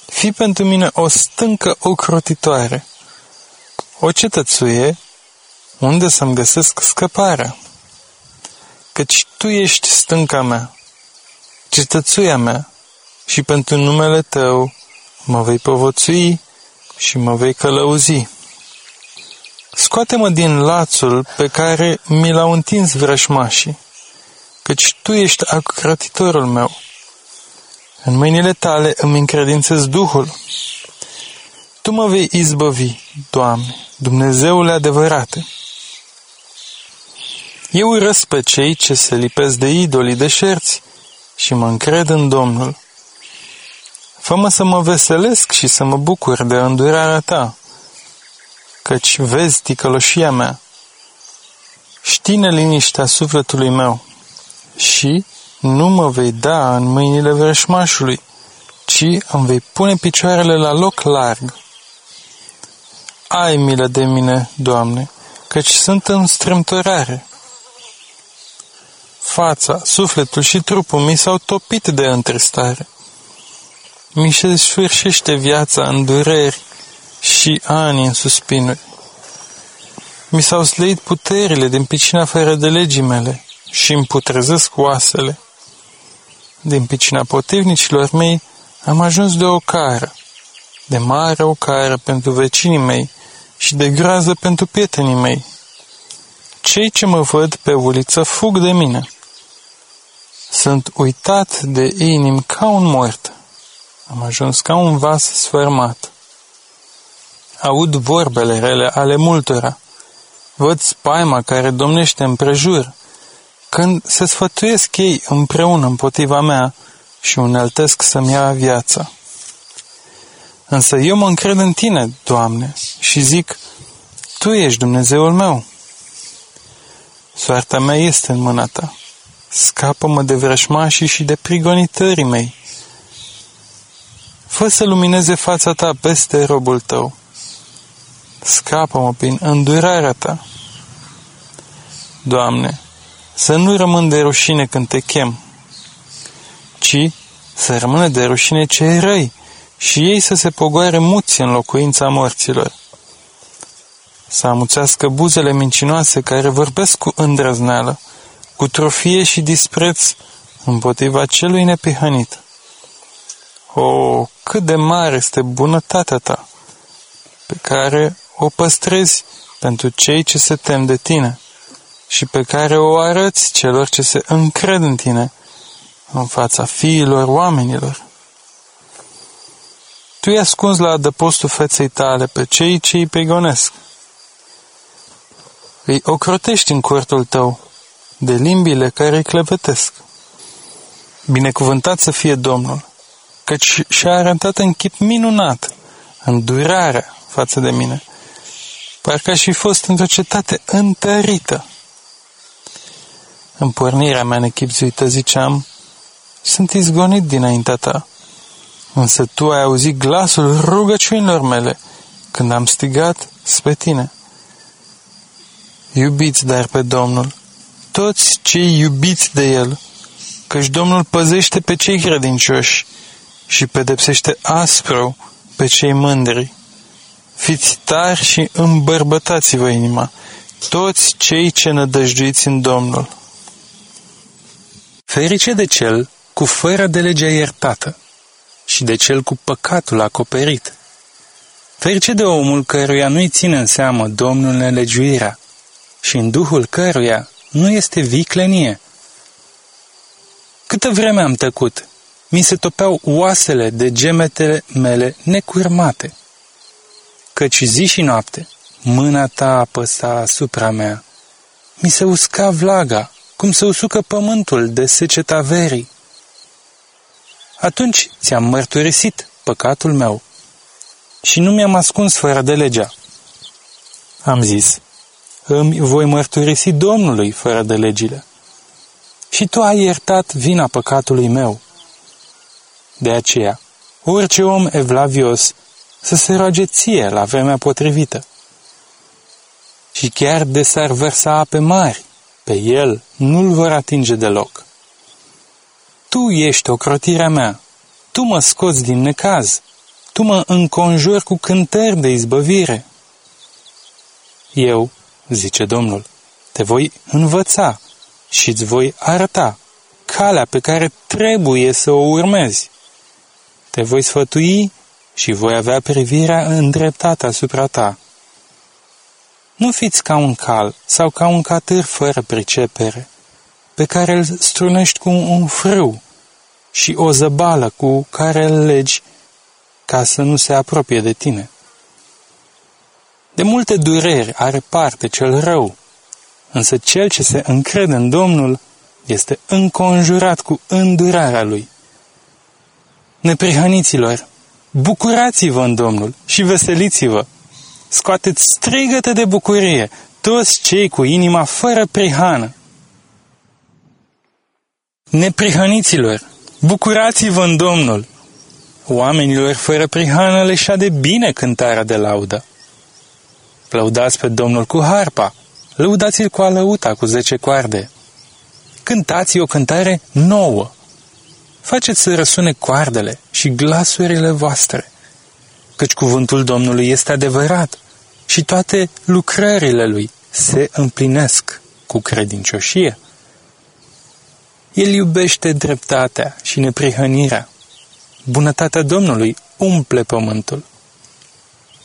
Fii pentru mine o stâncă ocrotitoare, o cetățuie unde să-mi găsesc scăparea. Căci Tu ești stânca mea, cetățuia mea, și pentru numele Tău mă vei povățui și mă vei călăuzi. Scoate-mă din lațul pe care mi l-au întins vrășmașii, căci Tu ești acratitorul meu. În mâinile Tale îmi încredințez Duhul. Tu mă vei izbăvi, Doamne, Dumnezeule adevărate. Eu urăsc pe cei ce se lipesc de idolii deșerți și mă încred în Domnul. Fă-mă să mă veselesc și să mă bucur de îndurarea ta, căci vezi ticăloșia mea. Știi neliniștea sufletului meu și nu mă vei da în mâinile vrășmașului, ci îmi vei pune picioarele la loc larg. Ai milă de mine, Doamne, căci sunt în strâmtorare. Fața, sufletul și trupul mi s-au topit de întristare. Mi se sfârșește viața în dureri și ani în suspinuri. Mi s-au sleit puterile din picina fără de legii mele și îmi putrezesc oasele. Din picina potrivnicilor mei am ajuns de o cară, de mare o cară pentru vecinii mei și de groază pentru prietenii mei. Cei ce mă văd pe uliță fug de mine. Sunt uitat de inim ca un mort. Am ajuns ca un vas sfărmat. Aud vorbele rele ale multora. Văd spaima care domnește împrejur. Când se sfătuiesc ei împreună împotriva mea și uneltesc să-mi ia viața. Însă eu mă încred în Tine, Doamne, și zic, Tu ești Dumnezeul meu. Soarta mea este în mâna Ta. Scapă-mă de vrășmașii și de prigonitării mei. Fă să lumineze fața Ta peste robul Tău. Scapă-mă prin îndurarea Ta. Doamne, să nu rămân de rușine când Te chem, ci să rămână de rușine cei răi și ei să se pogoare muți în locuința morților. Să amuțească buzele mincinoase care vorbesc cu îndrăzneală, cu trofie și dispreț împotriva celui nepihănit. O, cât de mare este bunătatea ta, pe care o păstrezi pentru cei ce se tem de tine și pe care o arăți celor ce se încred în tine în fața fiilor oamenilor. Tu i ascunzi la adăpostul feței tale pe cei ce îi prigonesc. Îi ocrotești în cortul tău de limbile care îi clevetesc. Binecuvântat să fie Domnul, căci și-a arătat în chip minunat, în durarea față de mine, parcă aș fi fost într-o cetate întărită. În pornirea mea nechipzuită ziceam, sunt izgonit dinaintea ta. Însă tu ai auzit glasul rugăciunilor mele când am strigat spre tine. Iubiți dar pe Domnul, toți cei iubiți de El, căci Domnul păzește pe cei credincioși și pedepsește aspru pe cei mândri. Fiți tari și îmbărbătați-vă inima, toți cei ce nădăjduiți în Domnul. Ferice de cel cu fără de legea iertată și de cel cu păcatul acoperit. Ferice de omul căruia nu-i ține în seamă Domnul nelegiuirea și în duhul căruia nu este viclenie. Câtă vreme am tăcut, mi se topeau oasele de gemetele mele necurmate, căci zi și noapte mâna ta apăsa asupra mea. Mi se usca vlaga, cum se usucă pământul de seceta verii. Atunci ți-am mărturisit păcatul meu și nu mi-am ascuns fără de legea. Am zis, îmi voi mărturisi Domnului fără de legile. Și tu ai iertat vina păcatului meu. De aceea, orice om evlavios să se roage ție la vremea potrivită. Și chiar de s-ar versa ape mari, pe el nu-l vor atinge deloc. Tu ești ocrotirea mea, Tu mă scoți din necaz, Tu mă înconjuri cu cântări de izbăvire. Eu, zice Domnul, te voi învăța și îți voi arăta calea pe care trebuie să o urmezi. Te voi sfătui și voi avea privirea îndreptată asupra ta. Nu fiți ca un cal sau ca un catâr fără pricepere, pe care îl strunești cu un frâu și o zăbală cu care îl legi ca să nu se apropie de tine. De multe dureri are parte cel rău, însă cel ce se încrede în Domnul este înconjurat cu îndurarea lui. Neprihăniților, bucurați-vă în Domnul și veseliți-vă. Scoateți strigăte de bucurie toți cei cu inima fără prihană. Neprihăniților, bucurați-vă în Domnul. Oamenilor fără prihană le de bine cântarea de laudă. Lăudați pe Domnul cu harpa, lăudați-l cu alăuta cu zece coarde. Cântați o cântare nouă. Faceți să răsune coardele și glasurile voastre, căci cuvântul Domnului este adevărat și toate lucrările lui se împlinesc cu credincioșie. El iubește dreptatea și neprihănirea. Bunătatea Domnului umple pământul.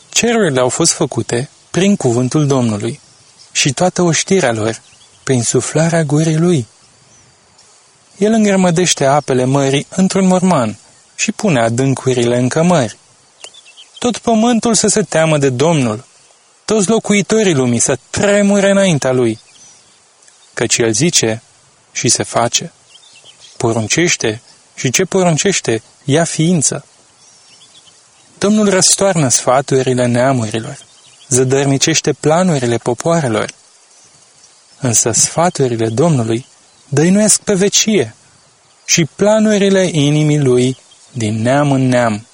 Cerurile au fost făcute prin cuvântul Domnului și toată oștirea lor prin suflarea gurii lui. El îngrămădește apele mării într-un morman și pune adâncurile în cămări. Tot pământul să se teamă de Domnul, toți locuitorii lumii să tremure înaintea lui, căci el zice și se face, poruncește și ce poruncește ia ființă. Domnul răstoarnă sfaturile neamurilor zădărnicește planurile popoarelor. Însă sfaturile Domnului dăinuiesc pe vecie și planurile inimii lui din neam în neam.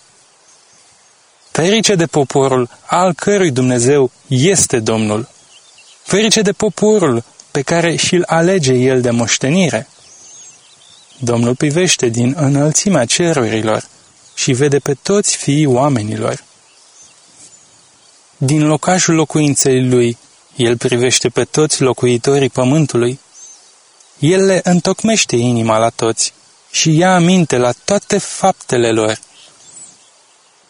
Ferice de poporul al cărui Dumnezeu este Domnul. Ferice de poporul pe care și-l alege el de moștenire. Domnul privește din înălțimea cerurilor și vede pe toți fiii oamenilor. Din locașul locuinței lui, el privește pe toți locuitorii pământului. El le întocmește inima la toți și ia aminte la toate faptele lor.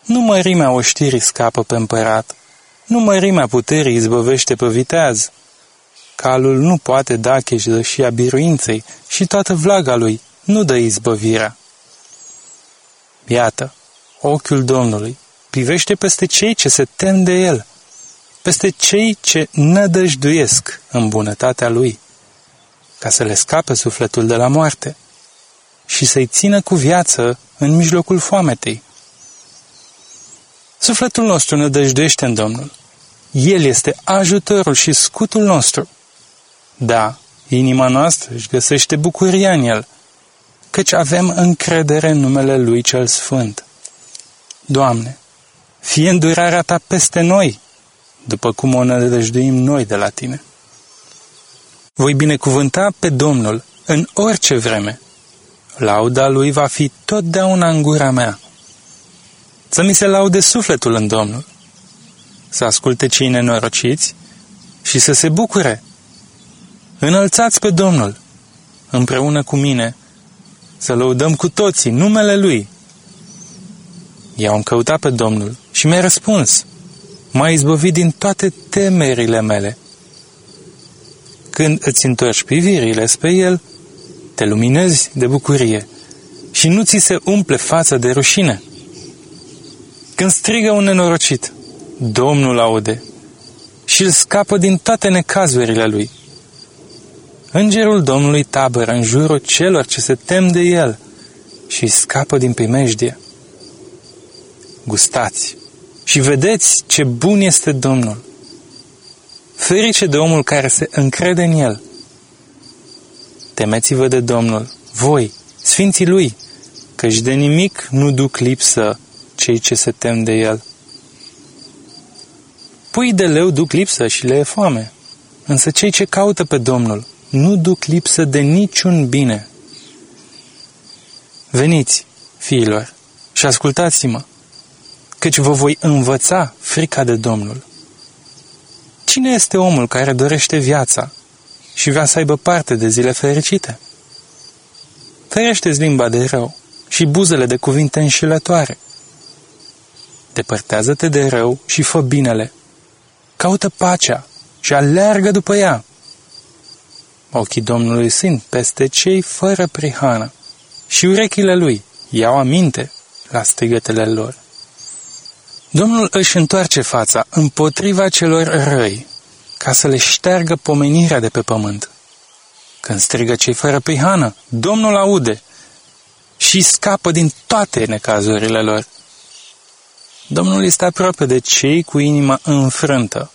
Nu mărimea oștirii scapă pe împărat, nu mărimea puterii izbăvește pe viteaz. Calul nu poate da chejdășia biruinței și toată vlaga lui nu dă izbăvirea. Iată, ochiul Domnului privește peste cei ce se tem de el, peste cei ce nădăjduiesc în bunătatea lui, ca să le scape sufletul de la moarte și să-i țină cu viață în mijlocul foametei. Sufletul nostru nădăjduiește în Domnul. El este ajutorul și scutul nostru. Da, inima noastră își găsește bucuria în El, căci avem încredere în numele Lui Cel Sfânt. Doamne, fie îndurarea Ta peste noi, după cum o nădăjduim noi de la Tine. Voi binecuvânta pe Domnul în orice vreme. Lauda Lui va fi totdeauna în gura mea. Să mi se laude sufletul în Domnul. Să asculte cei nenorociți și să se bucure. Înălțați pe Domnul împreună cu mine, să lăudăm cu toții numele Lui. Eu am căutat pe Domnul și mi-a răspuns. M-a izbăvit din toate temerile mele. Când îți întorci privirile spre El, te luminezi de bucurie și nu ți se umple fața de rușine. Când strigă un nenorocit, Domnul aude și îl scapă din toate necazurile lui. Îngerul Domnului tabără în jurul celor ce se tem de el și scapă din primejdie. Gustați și vedeți ce bun este Domnul. Ferice de omul care se încrede în El. Temeți-vă de Domnul, voi, sfinții Lui, căci de nimic nu duc lipsă cei ce se tem de El. Pui de leu duc lipsă și le e foame, însă cei ce caută pe Domnul nu duc lipsă de niciun bine. Veniți, fiilor, și ascultați-mă, căci vă voi învăța frica de Domnul. Cine este omul care dorește viața și vrea să aibă parte de zile fericite? Ferește-ți limba de rău și buzele de cuvinte înșelătoare. Depărtează-te de rău și fă binele. Caută pacea și aleargă după ea. Ochii Domnului sunt peste cei fără prihană și urechile lui iau aminte la strigătele lor. Domnul își întoarce fața împotriva celor răi, ca să le șteargă pomenirea de pe pământ. Când strigă cei fără prihană, Domnul aude și scapă din toate necazurile lor. Domnul este aproape de cei cu inima înfrântă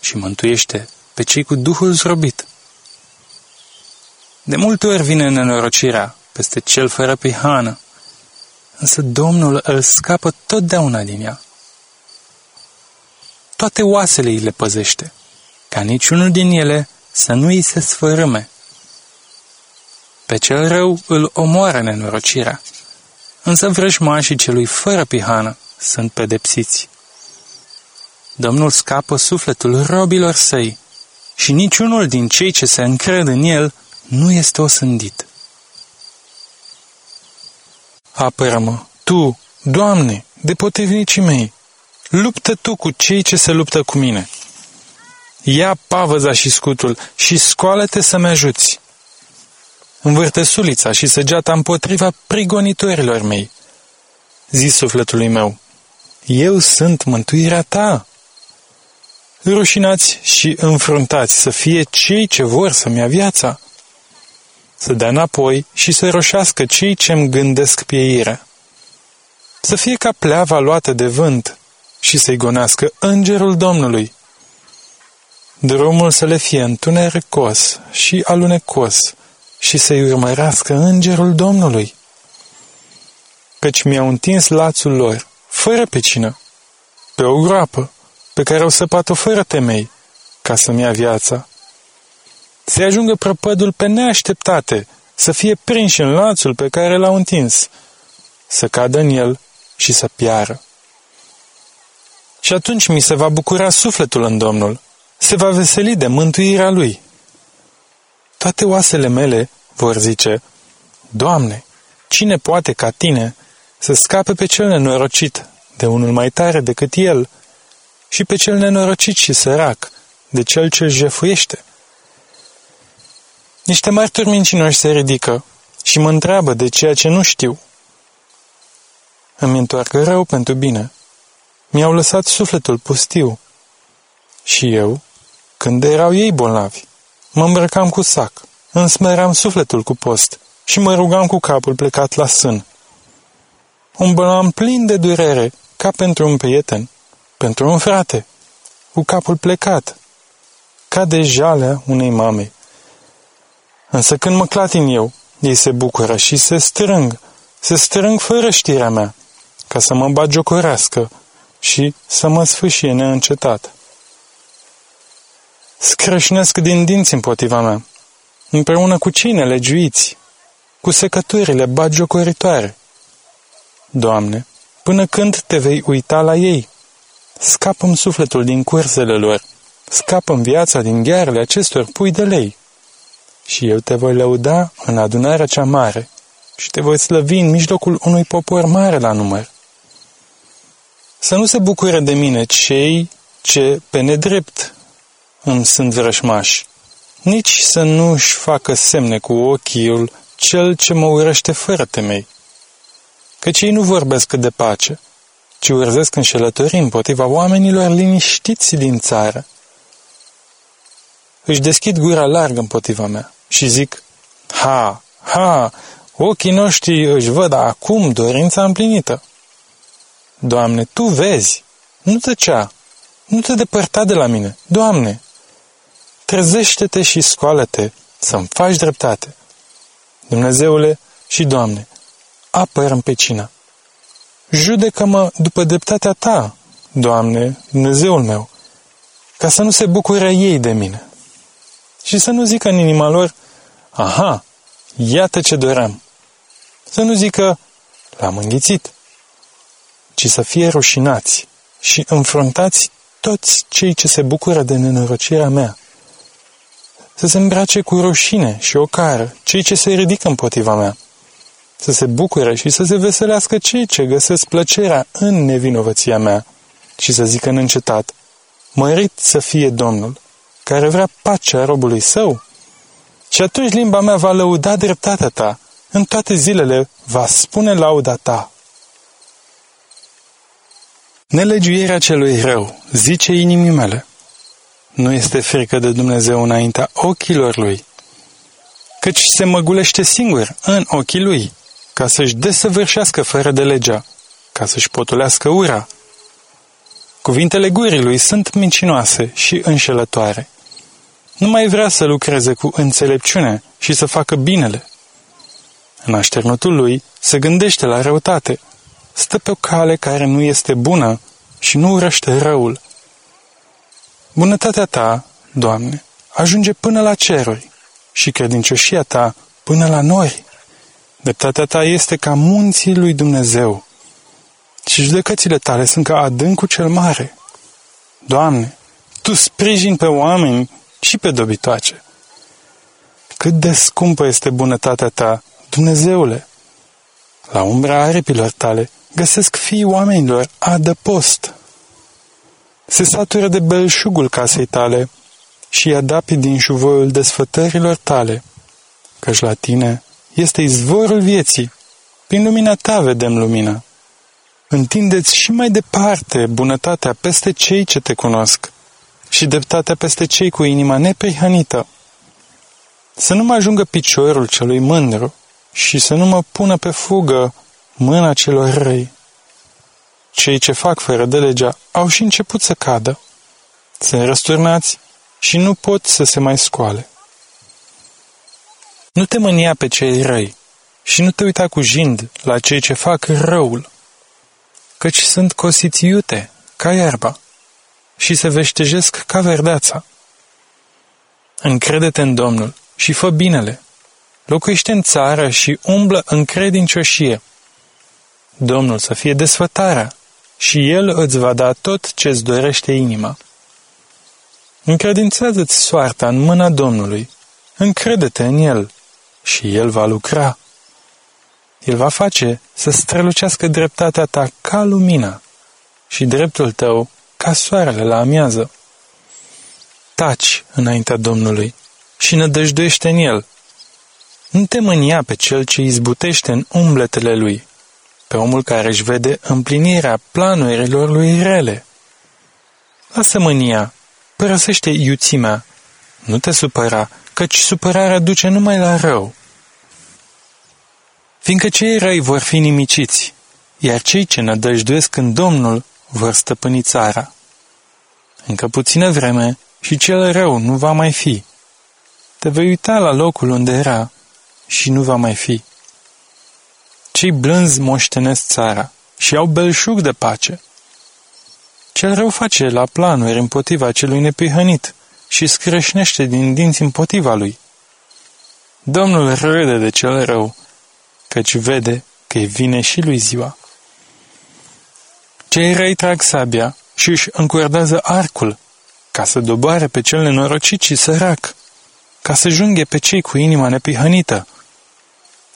și mântuiește pe cei cu Duhul zrobit. De multe ori vine nenorocirea peste cel fără prihană, însă Domnul îl scapă totdeauna din ea. Toate oasele îi le păzește, ca niciunul din ele să nu îi se sfărâme. Pe cel rău îl omoară nenorocirea, însă vrăjmașii celui fără pihană sunt pedepsiți. Domnul scapă sufletul robilor săi și niciunul din cei ce se încred în el nu este osândit. Apără-mă, Tu, Doamne, de potrivnicii mei, luptă Tu cu cei ce se luptă cu mine. Ia pavăza și scutul și scoală-te să-mi ajuți. Învârte sulița și săgeata împotriva prigonitorilor mei. Zi sufletului meu, eu sunt mântuirea ta. Rușinați și înfruntați să fie cei ce vor să-mi ia viața să dea înapoi și să roșească cei ce-mi gândesc pieirea. Să fie ca pleava luată de vânt și să-i gonească îngerul Domnului. Drumul să le fie întunecos și alunecos și să-i urmărească îngerul Domnului. Căci mi-au întins lațul lor, fără pecină, pe o groapă, pe care au săpat-o fără temei, ca să-mi ia viața să ajungă prăpădul pe neașteptate, să fie prinși în lațul pe care l-au întins, să cadă în el și să piară. Și atunci mi se va bucura sufletul în Domnul, se va veseli de mântuirea Lui. Toate oasele mele vor zice, Doamne, cine poate ca Tine să scape pe cel nenorocit de unul mai tare decât El și pe cel nenorocit și sărac de cel ce-l jefuiește? Niște martori mincinoși se ridică și mă întreabă de ceea ce nu știu. Îmi întoarcă rău pentru bine. Mi-au lăsat sufletul pustiu. Și eu, când erau ei bolnavi, mă îmbrăcam cu sac, îmi smeram sufletul cu post și mă rugam cu capul plecat la sân. Umbălam plin de durere, ca pentru un prieten, pentru un frate, cu capul plecat, ca de jalea unei mame. Însă când mă clatin eu, ei se bucură și se strâng, se strâng fără știrea mea, ca să mă bagiocorească și să mă sfâșie neîncetat. Scrășnesc din dinți împotriva mea, împreună cu cei nelegiuiți, cu secăturile bagiocoritoare. Doamne, până când te vei uita la ei? Scapă-mi sufletul din cursele lor, scapă-mi viața din ghearele acestor pui de lei și eu te voi lăuda în adunarea cea mare și te voi slăvi în mijlocul unui popor mare la număr. Să nu se bucure de mine cei ce pe nedrept îmi sunt vrășmași, nici să nu își facă semne cu ochiul cel ce mă urăște fără temei. Căci ei nu vorbesc de pace, ci urzesc înșelătorii împotriva oamenilor liniștiți din țară își deschid gura largă împotriva mea și zic, ha, ha, ochii noștri își văd acum dorința împlinită. Doamne, Tu vezi, nu tăcea, nu te depărta de la mine, Doamne, trezește-te și scoală-te să-mi faci dreptate. Dumnezeule și Doamne, apără-mi pe cina. Judecă-mă după dreptatea Ta, Doamne, Dumnezeul meu, ca să nu se bucure ei de mine și să nu zică în inima lor, aha, iată ce doream. Să nu zică, l-am înghițit, ci să fie rușinați și înfruntați toți cei ce se bucură de nenorocirea mea. Să se îmbrace cu rușine și ocară cei ce se ridică împotriva mea. Să se bucure și să se veselească cei ce găsesc plăcerea în nevinovăția mea și să zică în încetat, mărit să fie Domnul, care vrea pacea robului său. Și atunci limba mea va lăuda dreptatea ta, în toate zilele va spune lauda ta. Nelegiuirea celui rău, zice inimii mele, nu este frică de Dumnezeu înaintea ochilor lui, căci se măgulește singur în ochii lui, ca să-și desăvârșească fără de legea, ca să-și potulească ura. Cuvintele gurii lui sunt mincinoase și înșelătoare. Nu mai vrea să lucreze cu înțelepciune și să facă binele. În așternutul lui se gândește la răutate, stă pe o cale care nu este bună și nu urăște răul. Bunătatea ta, Doamne, ajunge până la ceruri și credincioșia ta până la nori. Dreptatea ta este ca munții lui Dumnezeu și judecățile tale sunt ca adâncul cel mare. Doamne, Tu sprijini pe oameni și pe dobitoace. Cât de scumpă este bunătatea ta, Dumnezeule! La umbra aripilor tale găsesc fii oamenilor adăpost. Se satură de belșugul casei tale și adapi din șuvoiul desfătărilor tale, căci la tine este izvorul vieții. Prin lumina ta vedem lumina. Întindeți și mai departe bunătatea peste cei ce te cunosc și dreptatea peste cei cu inima neprihănită. Să nu mă ajungă piciorul celui mândru și să nu mă pună pe fugă mâna celor răi. Cei ce fac fără de legea au și început să cadă. Sunt răsturnați și nu pot să se mai scoale. Nu te mânia pe cei răi și nu te uita cu jind la cei ce fac răul, căci sunt cosiți iute, ca iarba, și se veștejesc ca verdeața. Încrede-te în Domnul și fă binele. Locuiește în țară și umblă în credincioșie. Domnul să fie desfătarea și El îți va da tot ce-ți dorește inima. Încredințează-ți soarta în mâna Domnului, încrede-te în El și El va lucra. El va face să strălucească dreptatea ta ca lumina și dreptul tău ca soarele la amiază. Taci înaintea Domnului și nădăjduiește în El. Nu te mânia pe cel ce izbutește în umbletele lui, pe omul care își vede împlinirea planurilor lui rele. Lasă mânia, părăsește iuțimea, nu te supăra, căci supărarea duce numai la rău. Fiindcă cei răi vor fi nimiciți, iar cei ce nădăjduiesc în Domnul vor stăpâni țara. Încă puțină vreme și cel rău nu va mai fi. Te vei uita la locul unde era și nu va mai fi. Cei blânzi moștenesc țara și au belșug de pace. Cel rău face la planuri împotriva celui nepihănit și scrășnește din dinți împotriva lui. Domnul râde de cel rău, căci vede că îi vine și lui ziua. Cei răi trag sabia și își încuerdează arcul, ca să doboare pe cel nenorocit și sărac, ca să junghe pe cei cu inima nepihănită.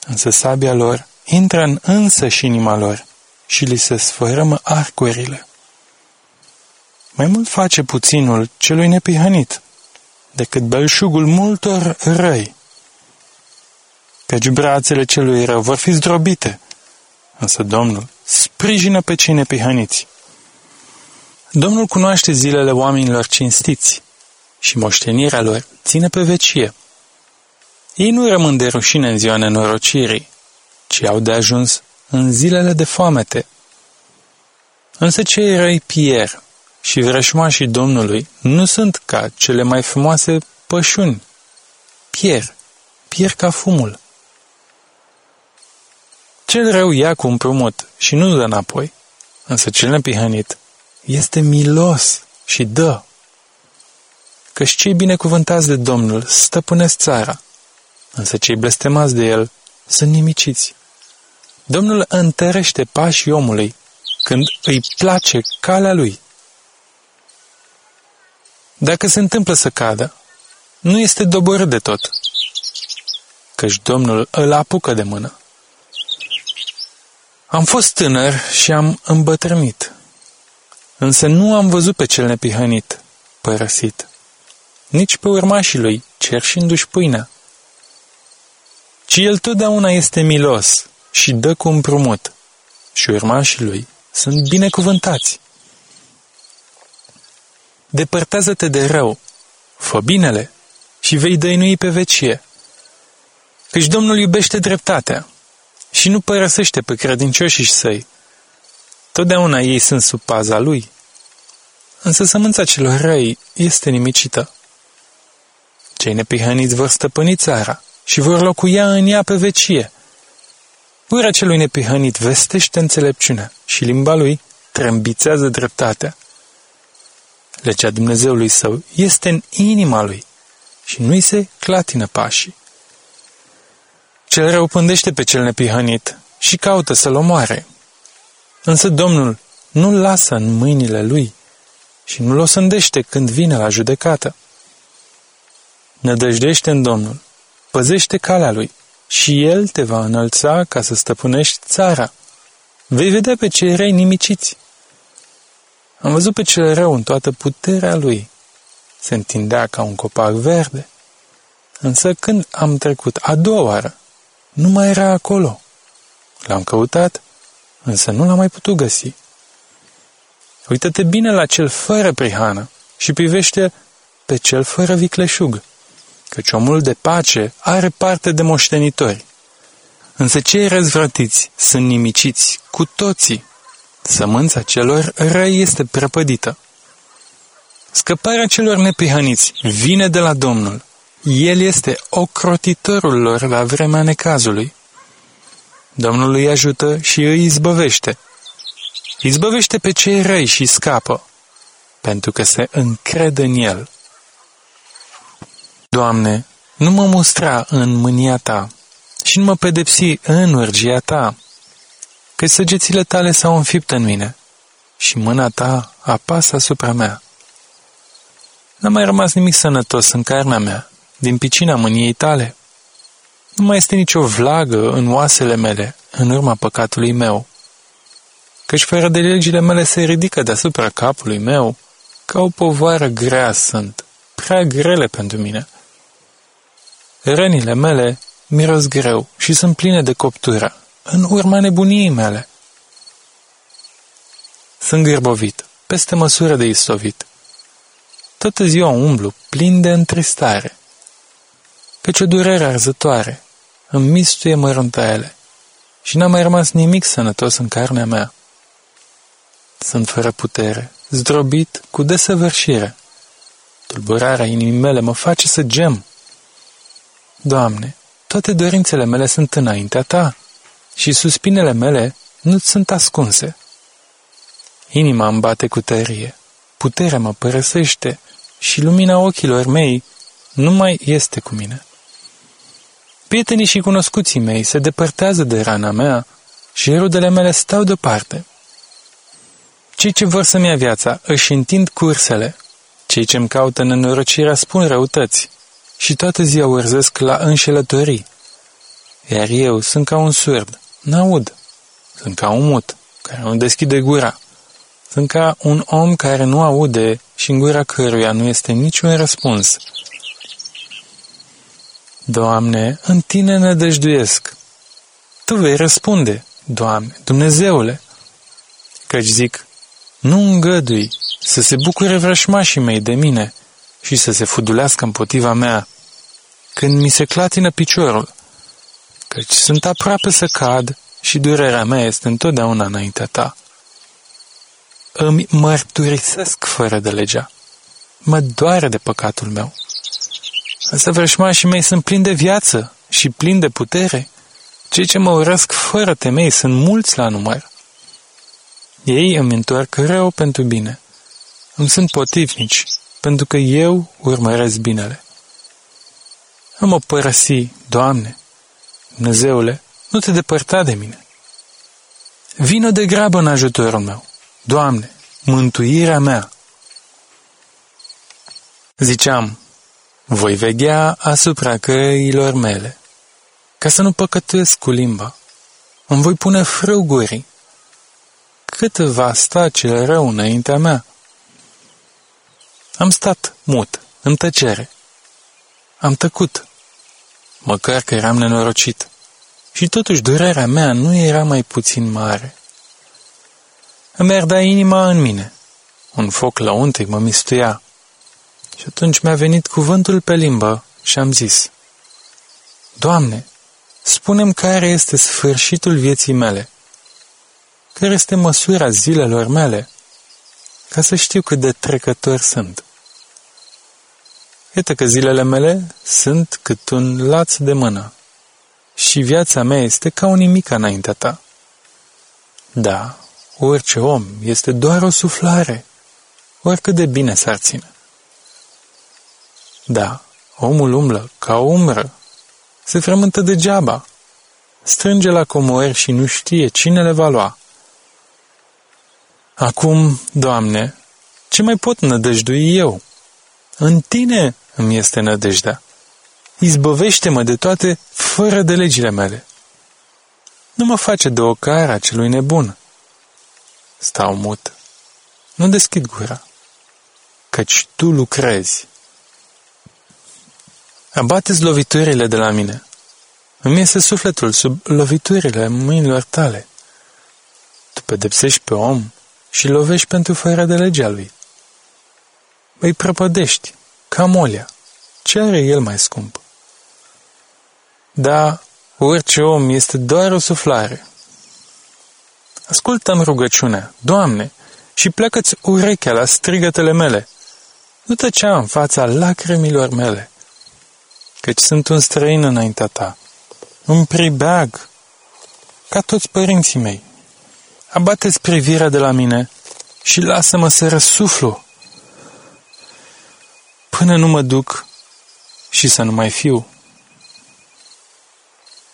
Însă sabia lor intră în însă și inima lor și li se sfărâmă arcurile. Mai mult face puținul celui nepihănit decât belșugul multor răi. Căci brațele celui rău vor fi zdrobite, însă Domnul sprijină pe cei nepihăniți. Domnul cunoaște zilele oamenilor cinstiți și moștenirea lor ține pe vecie. Ei nu rămân de rușine în ziua nenorocirii, ci au de ajuns în zilele de foamete. Însă cei răi pier și vrășmașii Domnului nu sunt ca cele mai frumoase pășuni. Pier, pier ca fumul. Cel rău ia cu împrumut și nu dă înapoi, însă cel nepihănit este milos și dă. Căci cei binecuvântați de Domnul stăpânesc țara, însă cei blestemați de El sunt nimiciți. Domnul întărește pașii omului când îi place calea lui. Dacă se întâmplă să cadă, nu este doborât de tot, căci Domnul îl apucă de mână. Am fost tânăr și am îmbătrânit, însă nu am văzut pe cel nepihănit, părăsit, nici pe urmașii lui, cerșindu-și pâinea, ci el totdeauna este milos și dă cu împrumut, și urmașii lui sunt binecuvântați. Depărtează-te de rău, fă binele și vei dăinui pe vecie. Căci Domnul iubește dreptatea și nu părăsește pe credincioșii săi. Totdeauna ei sunt sub paza lui. Însă sămânța celor răi este nimicită. Cei nepihăniți vor stăpâni țara și vor locuia în ea pe vecie. Ura celui nepihănit vestește înțelepciunea și limba lui trâmbițează dreptatea. Legea Dumnezeului său este în inima lui și nu-i se clatină pașii. Cel rău pândește pe cel nepihănit și caută să-l omoare. Însă Domnul nu-l lasă în mâinile lui și nu-l osândește când vine la judecată. Nădăjdește în Domnul, păzește calea lui și el te va înălța ca să stăpânești țara. Vei vedea pe cei rei nimiciți. Am văzut pe cel rău în toată puterea lui. Se întindea ca un copac verde. Însă când am trecut a doua oară, nu mai era acolo. L-am căutat, însă nu l-am mai putut găsi. Uită-te bine la cel fără prihană și privește pe cel fără vicleșug, căci omul de pace are parte de moștenitori. Însă cei răzvrătiți sunt nimiciți cu toții. Sămânța celor răi este prăpădită. Scăparea celor nepihăniți vine de la Domnul. El este ocrotitorul lor la vremea necazului. Domnul îi ajută și îi izbăvește. Izbăvește pe cei răi și scapă, pentru că se încrede în El. Doamne, nu mă mustra în mânia Ta și nu mă pedepsi în urgia Ta, că săgețile Tale s-au înfipt în mine și mâna Ta apasă asupra mea. N-a mai rămas nimic sănătos în carnea mea, din picina mâniei tale. Nu mai este nicio vlagă în oasele mele, în urma păcatului meu. Căci fără de legile mele se ridică deasupra capului meu, ca o povară grea sunt, prea grele pentru mine. Rănile mele miros greu și sunt pline de coptură, în urma nebuniei mele. Sunt gârbovit, peste măsură de istovit. Toată ziua umblu, plin de întristare căci o durere arzătoare îmi mistuie măruntaiele și n-a mai rămas nimic sănătos în carnea mea. Sunt fără putere, zdrobit cu desăvârșire. Tulburarea inimii mele mă face să gem. Doamne, toate dorințele mele sunt înaintea Ta și suspinele mele nu sunt ascunse. Inima îmi bate cu tărie, puterea mă părăsește și lumina ochilor mei nu mai este cu mine. Prietenii și cunoscuții mei se depărtează de rana mea și rudele mele stau deoparte. Cei ce vor să-mi ia viața își întind cursele, cei ce-mi caută nenorocirea spun răutăți și toată ziua urzesc la înșelătorii. Iar eu sunt ca un surd, n-aud. Sunt ca un mut, care nu deschide gura. Sunt ca un om care nu aude și în gura căruia nu este niciun răspuns. Doamne, în Tine nădăjduiesc. Tu vei răspunde, Doamne, Dumnezeule, căci zic, nu îngădui să se bucure vrășmașii mei de mine și să se fudulească împotriva mea când mi se clatină piciorul, căci sunt aproape să cad și durerea mea este întotdeauna înaintea ta. Îmi mărturisesc fără de legea. Mă doare de păcatul meu. Însă vrășmașii mei sunt plini de viață și plini de putere. Cei ce mă urăsc fără temei sunt mulți la număr. Ei îmi întorc rău pentru bine. Îmi sunt potivnici, pentru că eu urmăresc binele. Am o părăsi, Doamne, Dumnezeule, nu te depărta de mine. vino de grabă în ajutorul meu. Doamne, mântuirea mea. Ziceam, voi veghea asupra căilor mele, ca să nu păcătuiesc cu limba. Îmi voi pune frăgurii. Cât va sta cel rău înaintea mea? Am stat mut, în tăcere. Am tăcut, măcar că eram nenorocit. Și totuși durerea mea nu era mai puțin mare. Îmi ardea inima în mine. Un foc lăuntric mă mistuia. Și atunci mi-a venit cuvântul pe limbă și am zis, Doamne, spunem care este sfârșitul vieții mele, care este măsura zilelor mele, ca să știu cât de trecători sunt. Iată că zilele mele sunt cât un laț de mână și viața mea este ca un nimic înaintea ta. Da, orice om este doar o suflare, oricât de bine s-ar ține. Da, omul umblă ca o umbră, se frământă degeaba, strânge la comori și nu știe cine le va lua. Acum, Doamne, ce mai pot nădăjdui eu? În Tine îmi este nădejdea. Izbăvește-mă de toate fără de legile mele. Nu mă face de o cara celui nebun. Stau mut. Nu deschid gura, căci tu lucrezi. Abateți loviturile de la mine. Îmi iese sufletul sub loviturile mâinilor tale. Tu pedepsești pe om și lovești pentru fără de legea lui. Îi prăpădești, ca molia. Ce are el mai scump? Da, orice om este doar o suflare. Ascultă-mi rugăciunea, Doamne, și plecă-ți urechea la strigătele mele. Nu tăcea în fața lacrimilor mele, căci sunt un străin înaintea ta. Un pribeag, ca toți părinții mei. Abateți privirea de la mine și lasă-mă să răsuflu, până nu mă duc și să nu mai fiu.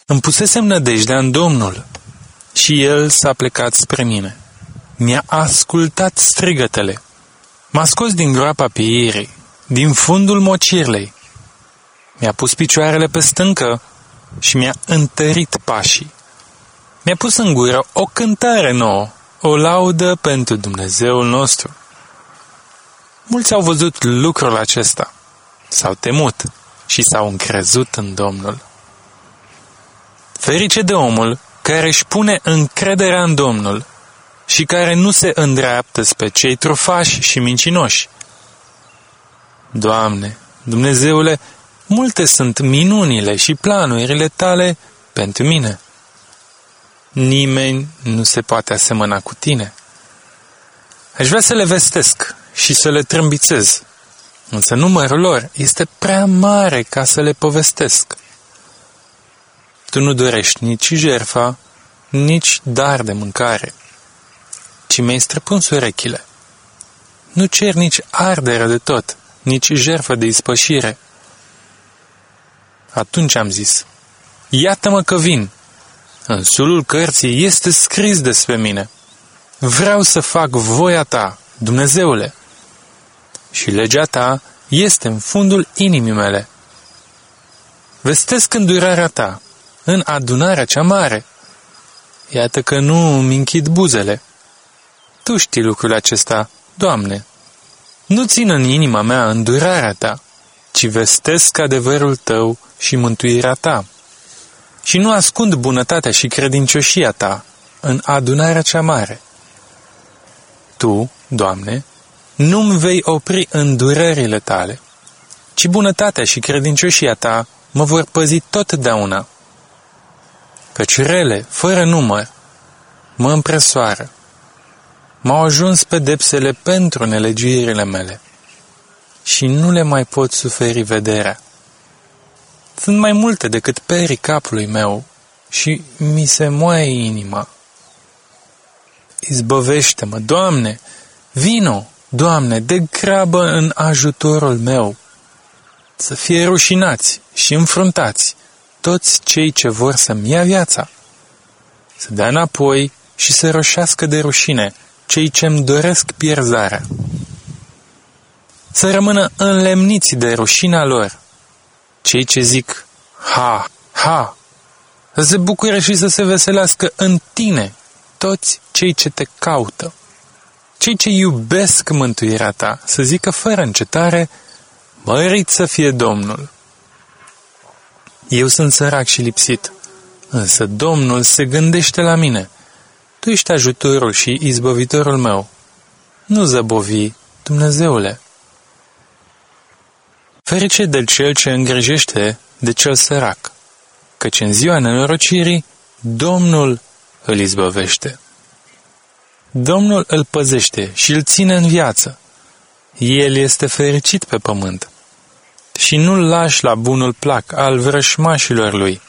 Îmi pusesem nădejdea în Domnul și El s-a plecat spre mine. Mi-a ascultat strigătele. M-a scos din groapa pieirii, din fundul mocirlei. Mi-a pus picioarele pe stâncă și mi-a întărit pașii. Mi-a pus în gură o cântare nouă, o laudă pentru Dumnezeul nostru. Mulți au văzut lucrul acesta, s-au temut și s-au încrezut în Domnul. Ferice de omul care își pune încrederea în Domnul și care nu se îndreaptă spre cei trufași și mincinoși. Doamne, Dumnezeule, multe sunt minunile și planurile tale pentru mine. Nimeni nu se poate asemăna cu tine. Aș vrea să le vestesc și să le trâmbițez, însă numărul lor este prea mare ca să le povestesc. Tu nu dorești nici jerfa, nici dar de mâncare, ci mi-ai străpuns urechile. Nu cer nici ardere de tot, nici jerfă de ispășire. Atunci am zis, iată-mă că vin. În sulul cărții este scris despre mine. Vreau să fac voia ta, Dumnezeule. Și legea ta este în fundul inimii mele. Vestesc îndurarea ta, în adunarea cea mare. Iată că nu îmi închid buzele. Tu știi lucrul acesta, Doamne. Nu țin în inima mea îndurarea ta, ci vestesc adevărul tău și mântuirea ta. Și nu ascund bunătatea și credincioșia ta în adunarea cea mare. Tu, Doamne, nu-mi vei opri îndurările tale, ci bunătatea și credincioșia ta mă vor păzi totdeauna căci rele, fără număr, mă împresoară. M-au ajuns pedepsele pentru nelegiuirile mele și nu le mai pot suferi vederea. Sunt mai multe decât perii capului meu și mi se moaie inima. Izbăvește-mă, Doamne, vino, Doamne, de grabă în ajutorul meu. Să fie rușinați și înfruntați toți cei ce vor să-mi ia viața, să dea înapoi și să roșească de rușine cei ce-mi doresc pierzarea. Să rămână înlemniți de rușina lor cei ce zic, ha, ha, să se bucure și să se veselească în tine toți cei ce te caută. Cei ce iubesc mântuirea ta, să zică fără încetare, mărit să fie Domnul. Eu sunt sărac și lipsit, însă Domnul se gândește la mine. Tu ești ajutorul și izbăvitorul meu. Nu zăbovi, Dumnezeule. Ferice de cel ce îngrijește de cel sărac, căci în ziua nenorocirii Domnul îl izbăvește. Domnul îl păzește și îl ține în viață. El este fericit pe pământ și nu-l lași la bunul plac al vrășmașilor lui.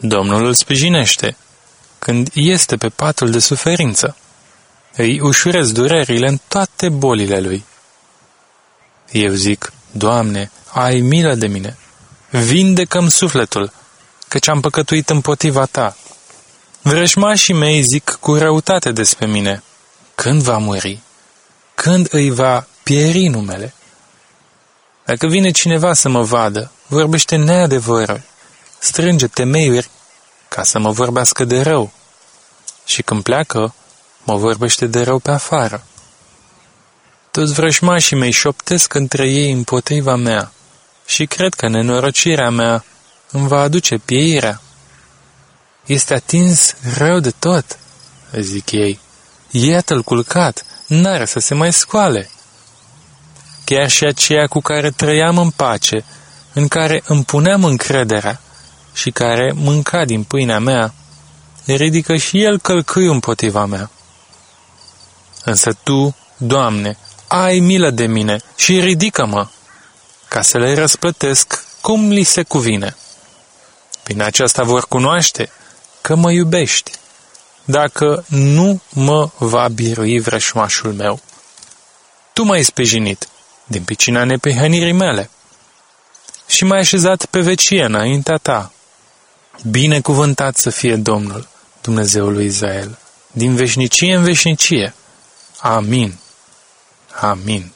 Domnul îl sprijinește când este pe patul de suferință. Îi ușurez durerile în toate bolile lui. Eu zic, Doamne, ai milă de mine, vindecă-mi sufletul, căci am păcătuit împotriva Ta. Vrăjmașii mei zic cu răutate despre mine, când va muri? Când îi va pieri numele? Dacă vine cineva să mă vadă, vorbește neadevărul, strânge temeiuri ca să mă vorbească de rău. Și când pleacă, mă vorbește de rău pe afară. Toți vrăjmașii mei șoptesc între ei împotriva mea și cred că nenorocirea mea îmi va aduce pieirea. Este atins rău de tot, zic ei. Iată-l culcat, n-are să se mai scoale. Chiar și aceea cu care trăiam în pace, în care îmi puneam încrederea și care mânca din pâinea mea, ridică și el călcâi împotriva mea. Însă Tu, Doamne, ai milă de mine și ridică-mă, ca să le răsplătesc cum li se cuvine. Prin aceasta vor cunoaște că mă iubești, dacă nu mă va birui vrășmașul meu. Tu m-ai sprijinit din picina nepehănirii mele și m-ai așezat pe vecie înaintea ta. Binecuvântat să fie Domnul, Dumnezeul lui Israel, din veșnicie în veșnicie. Amin. Amin.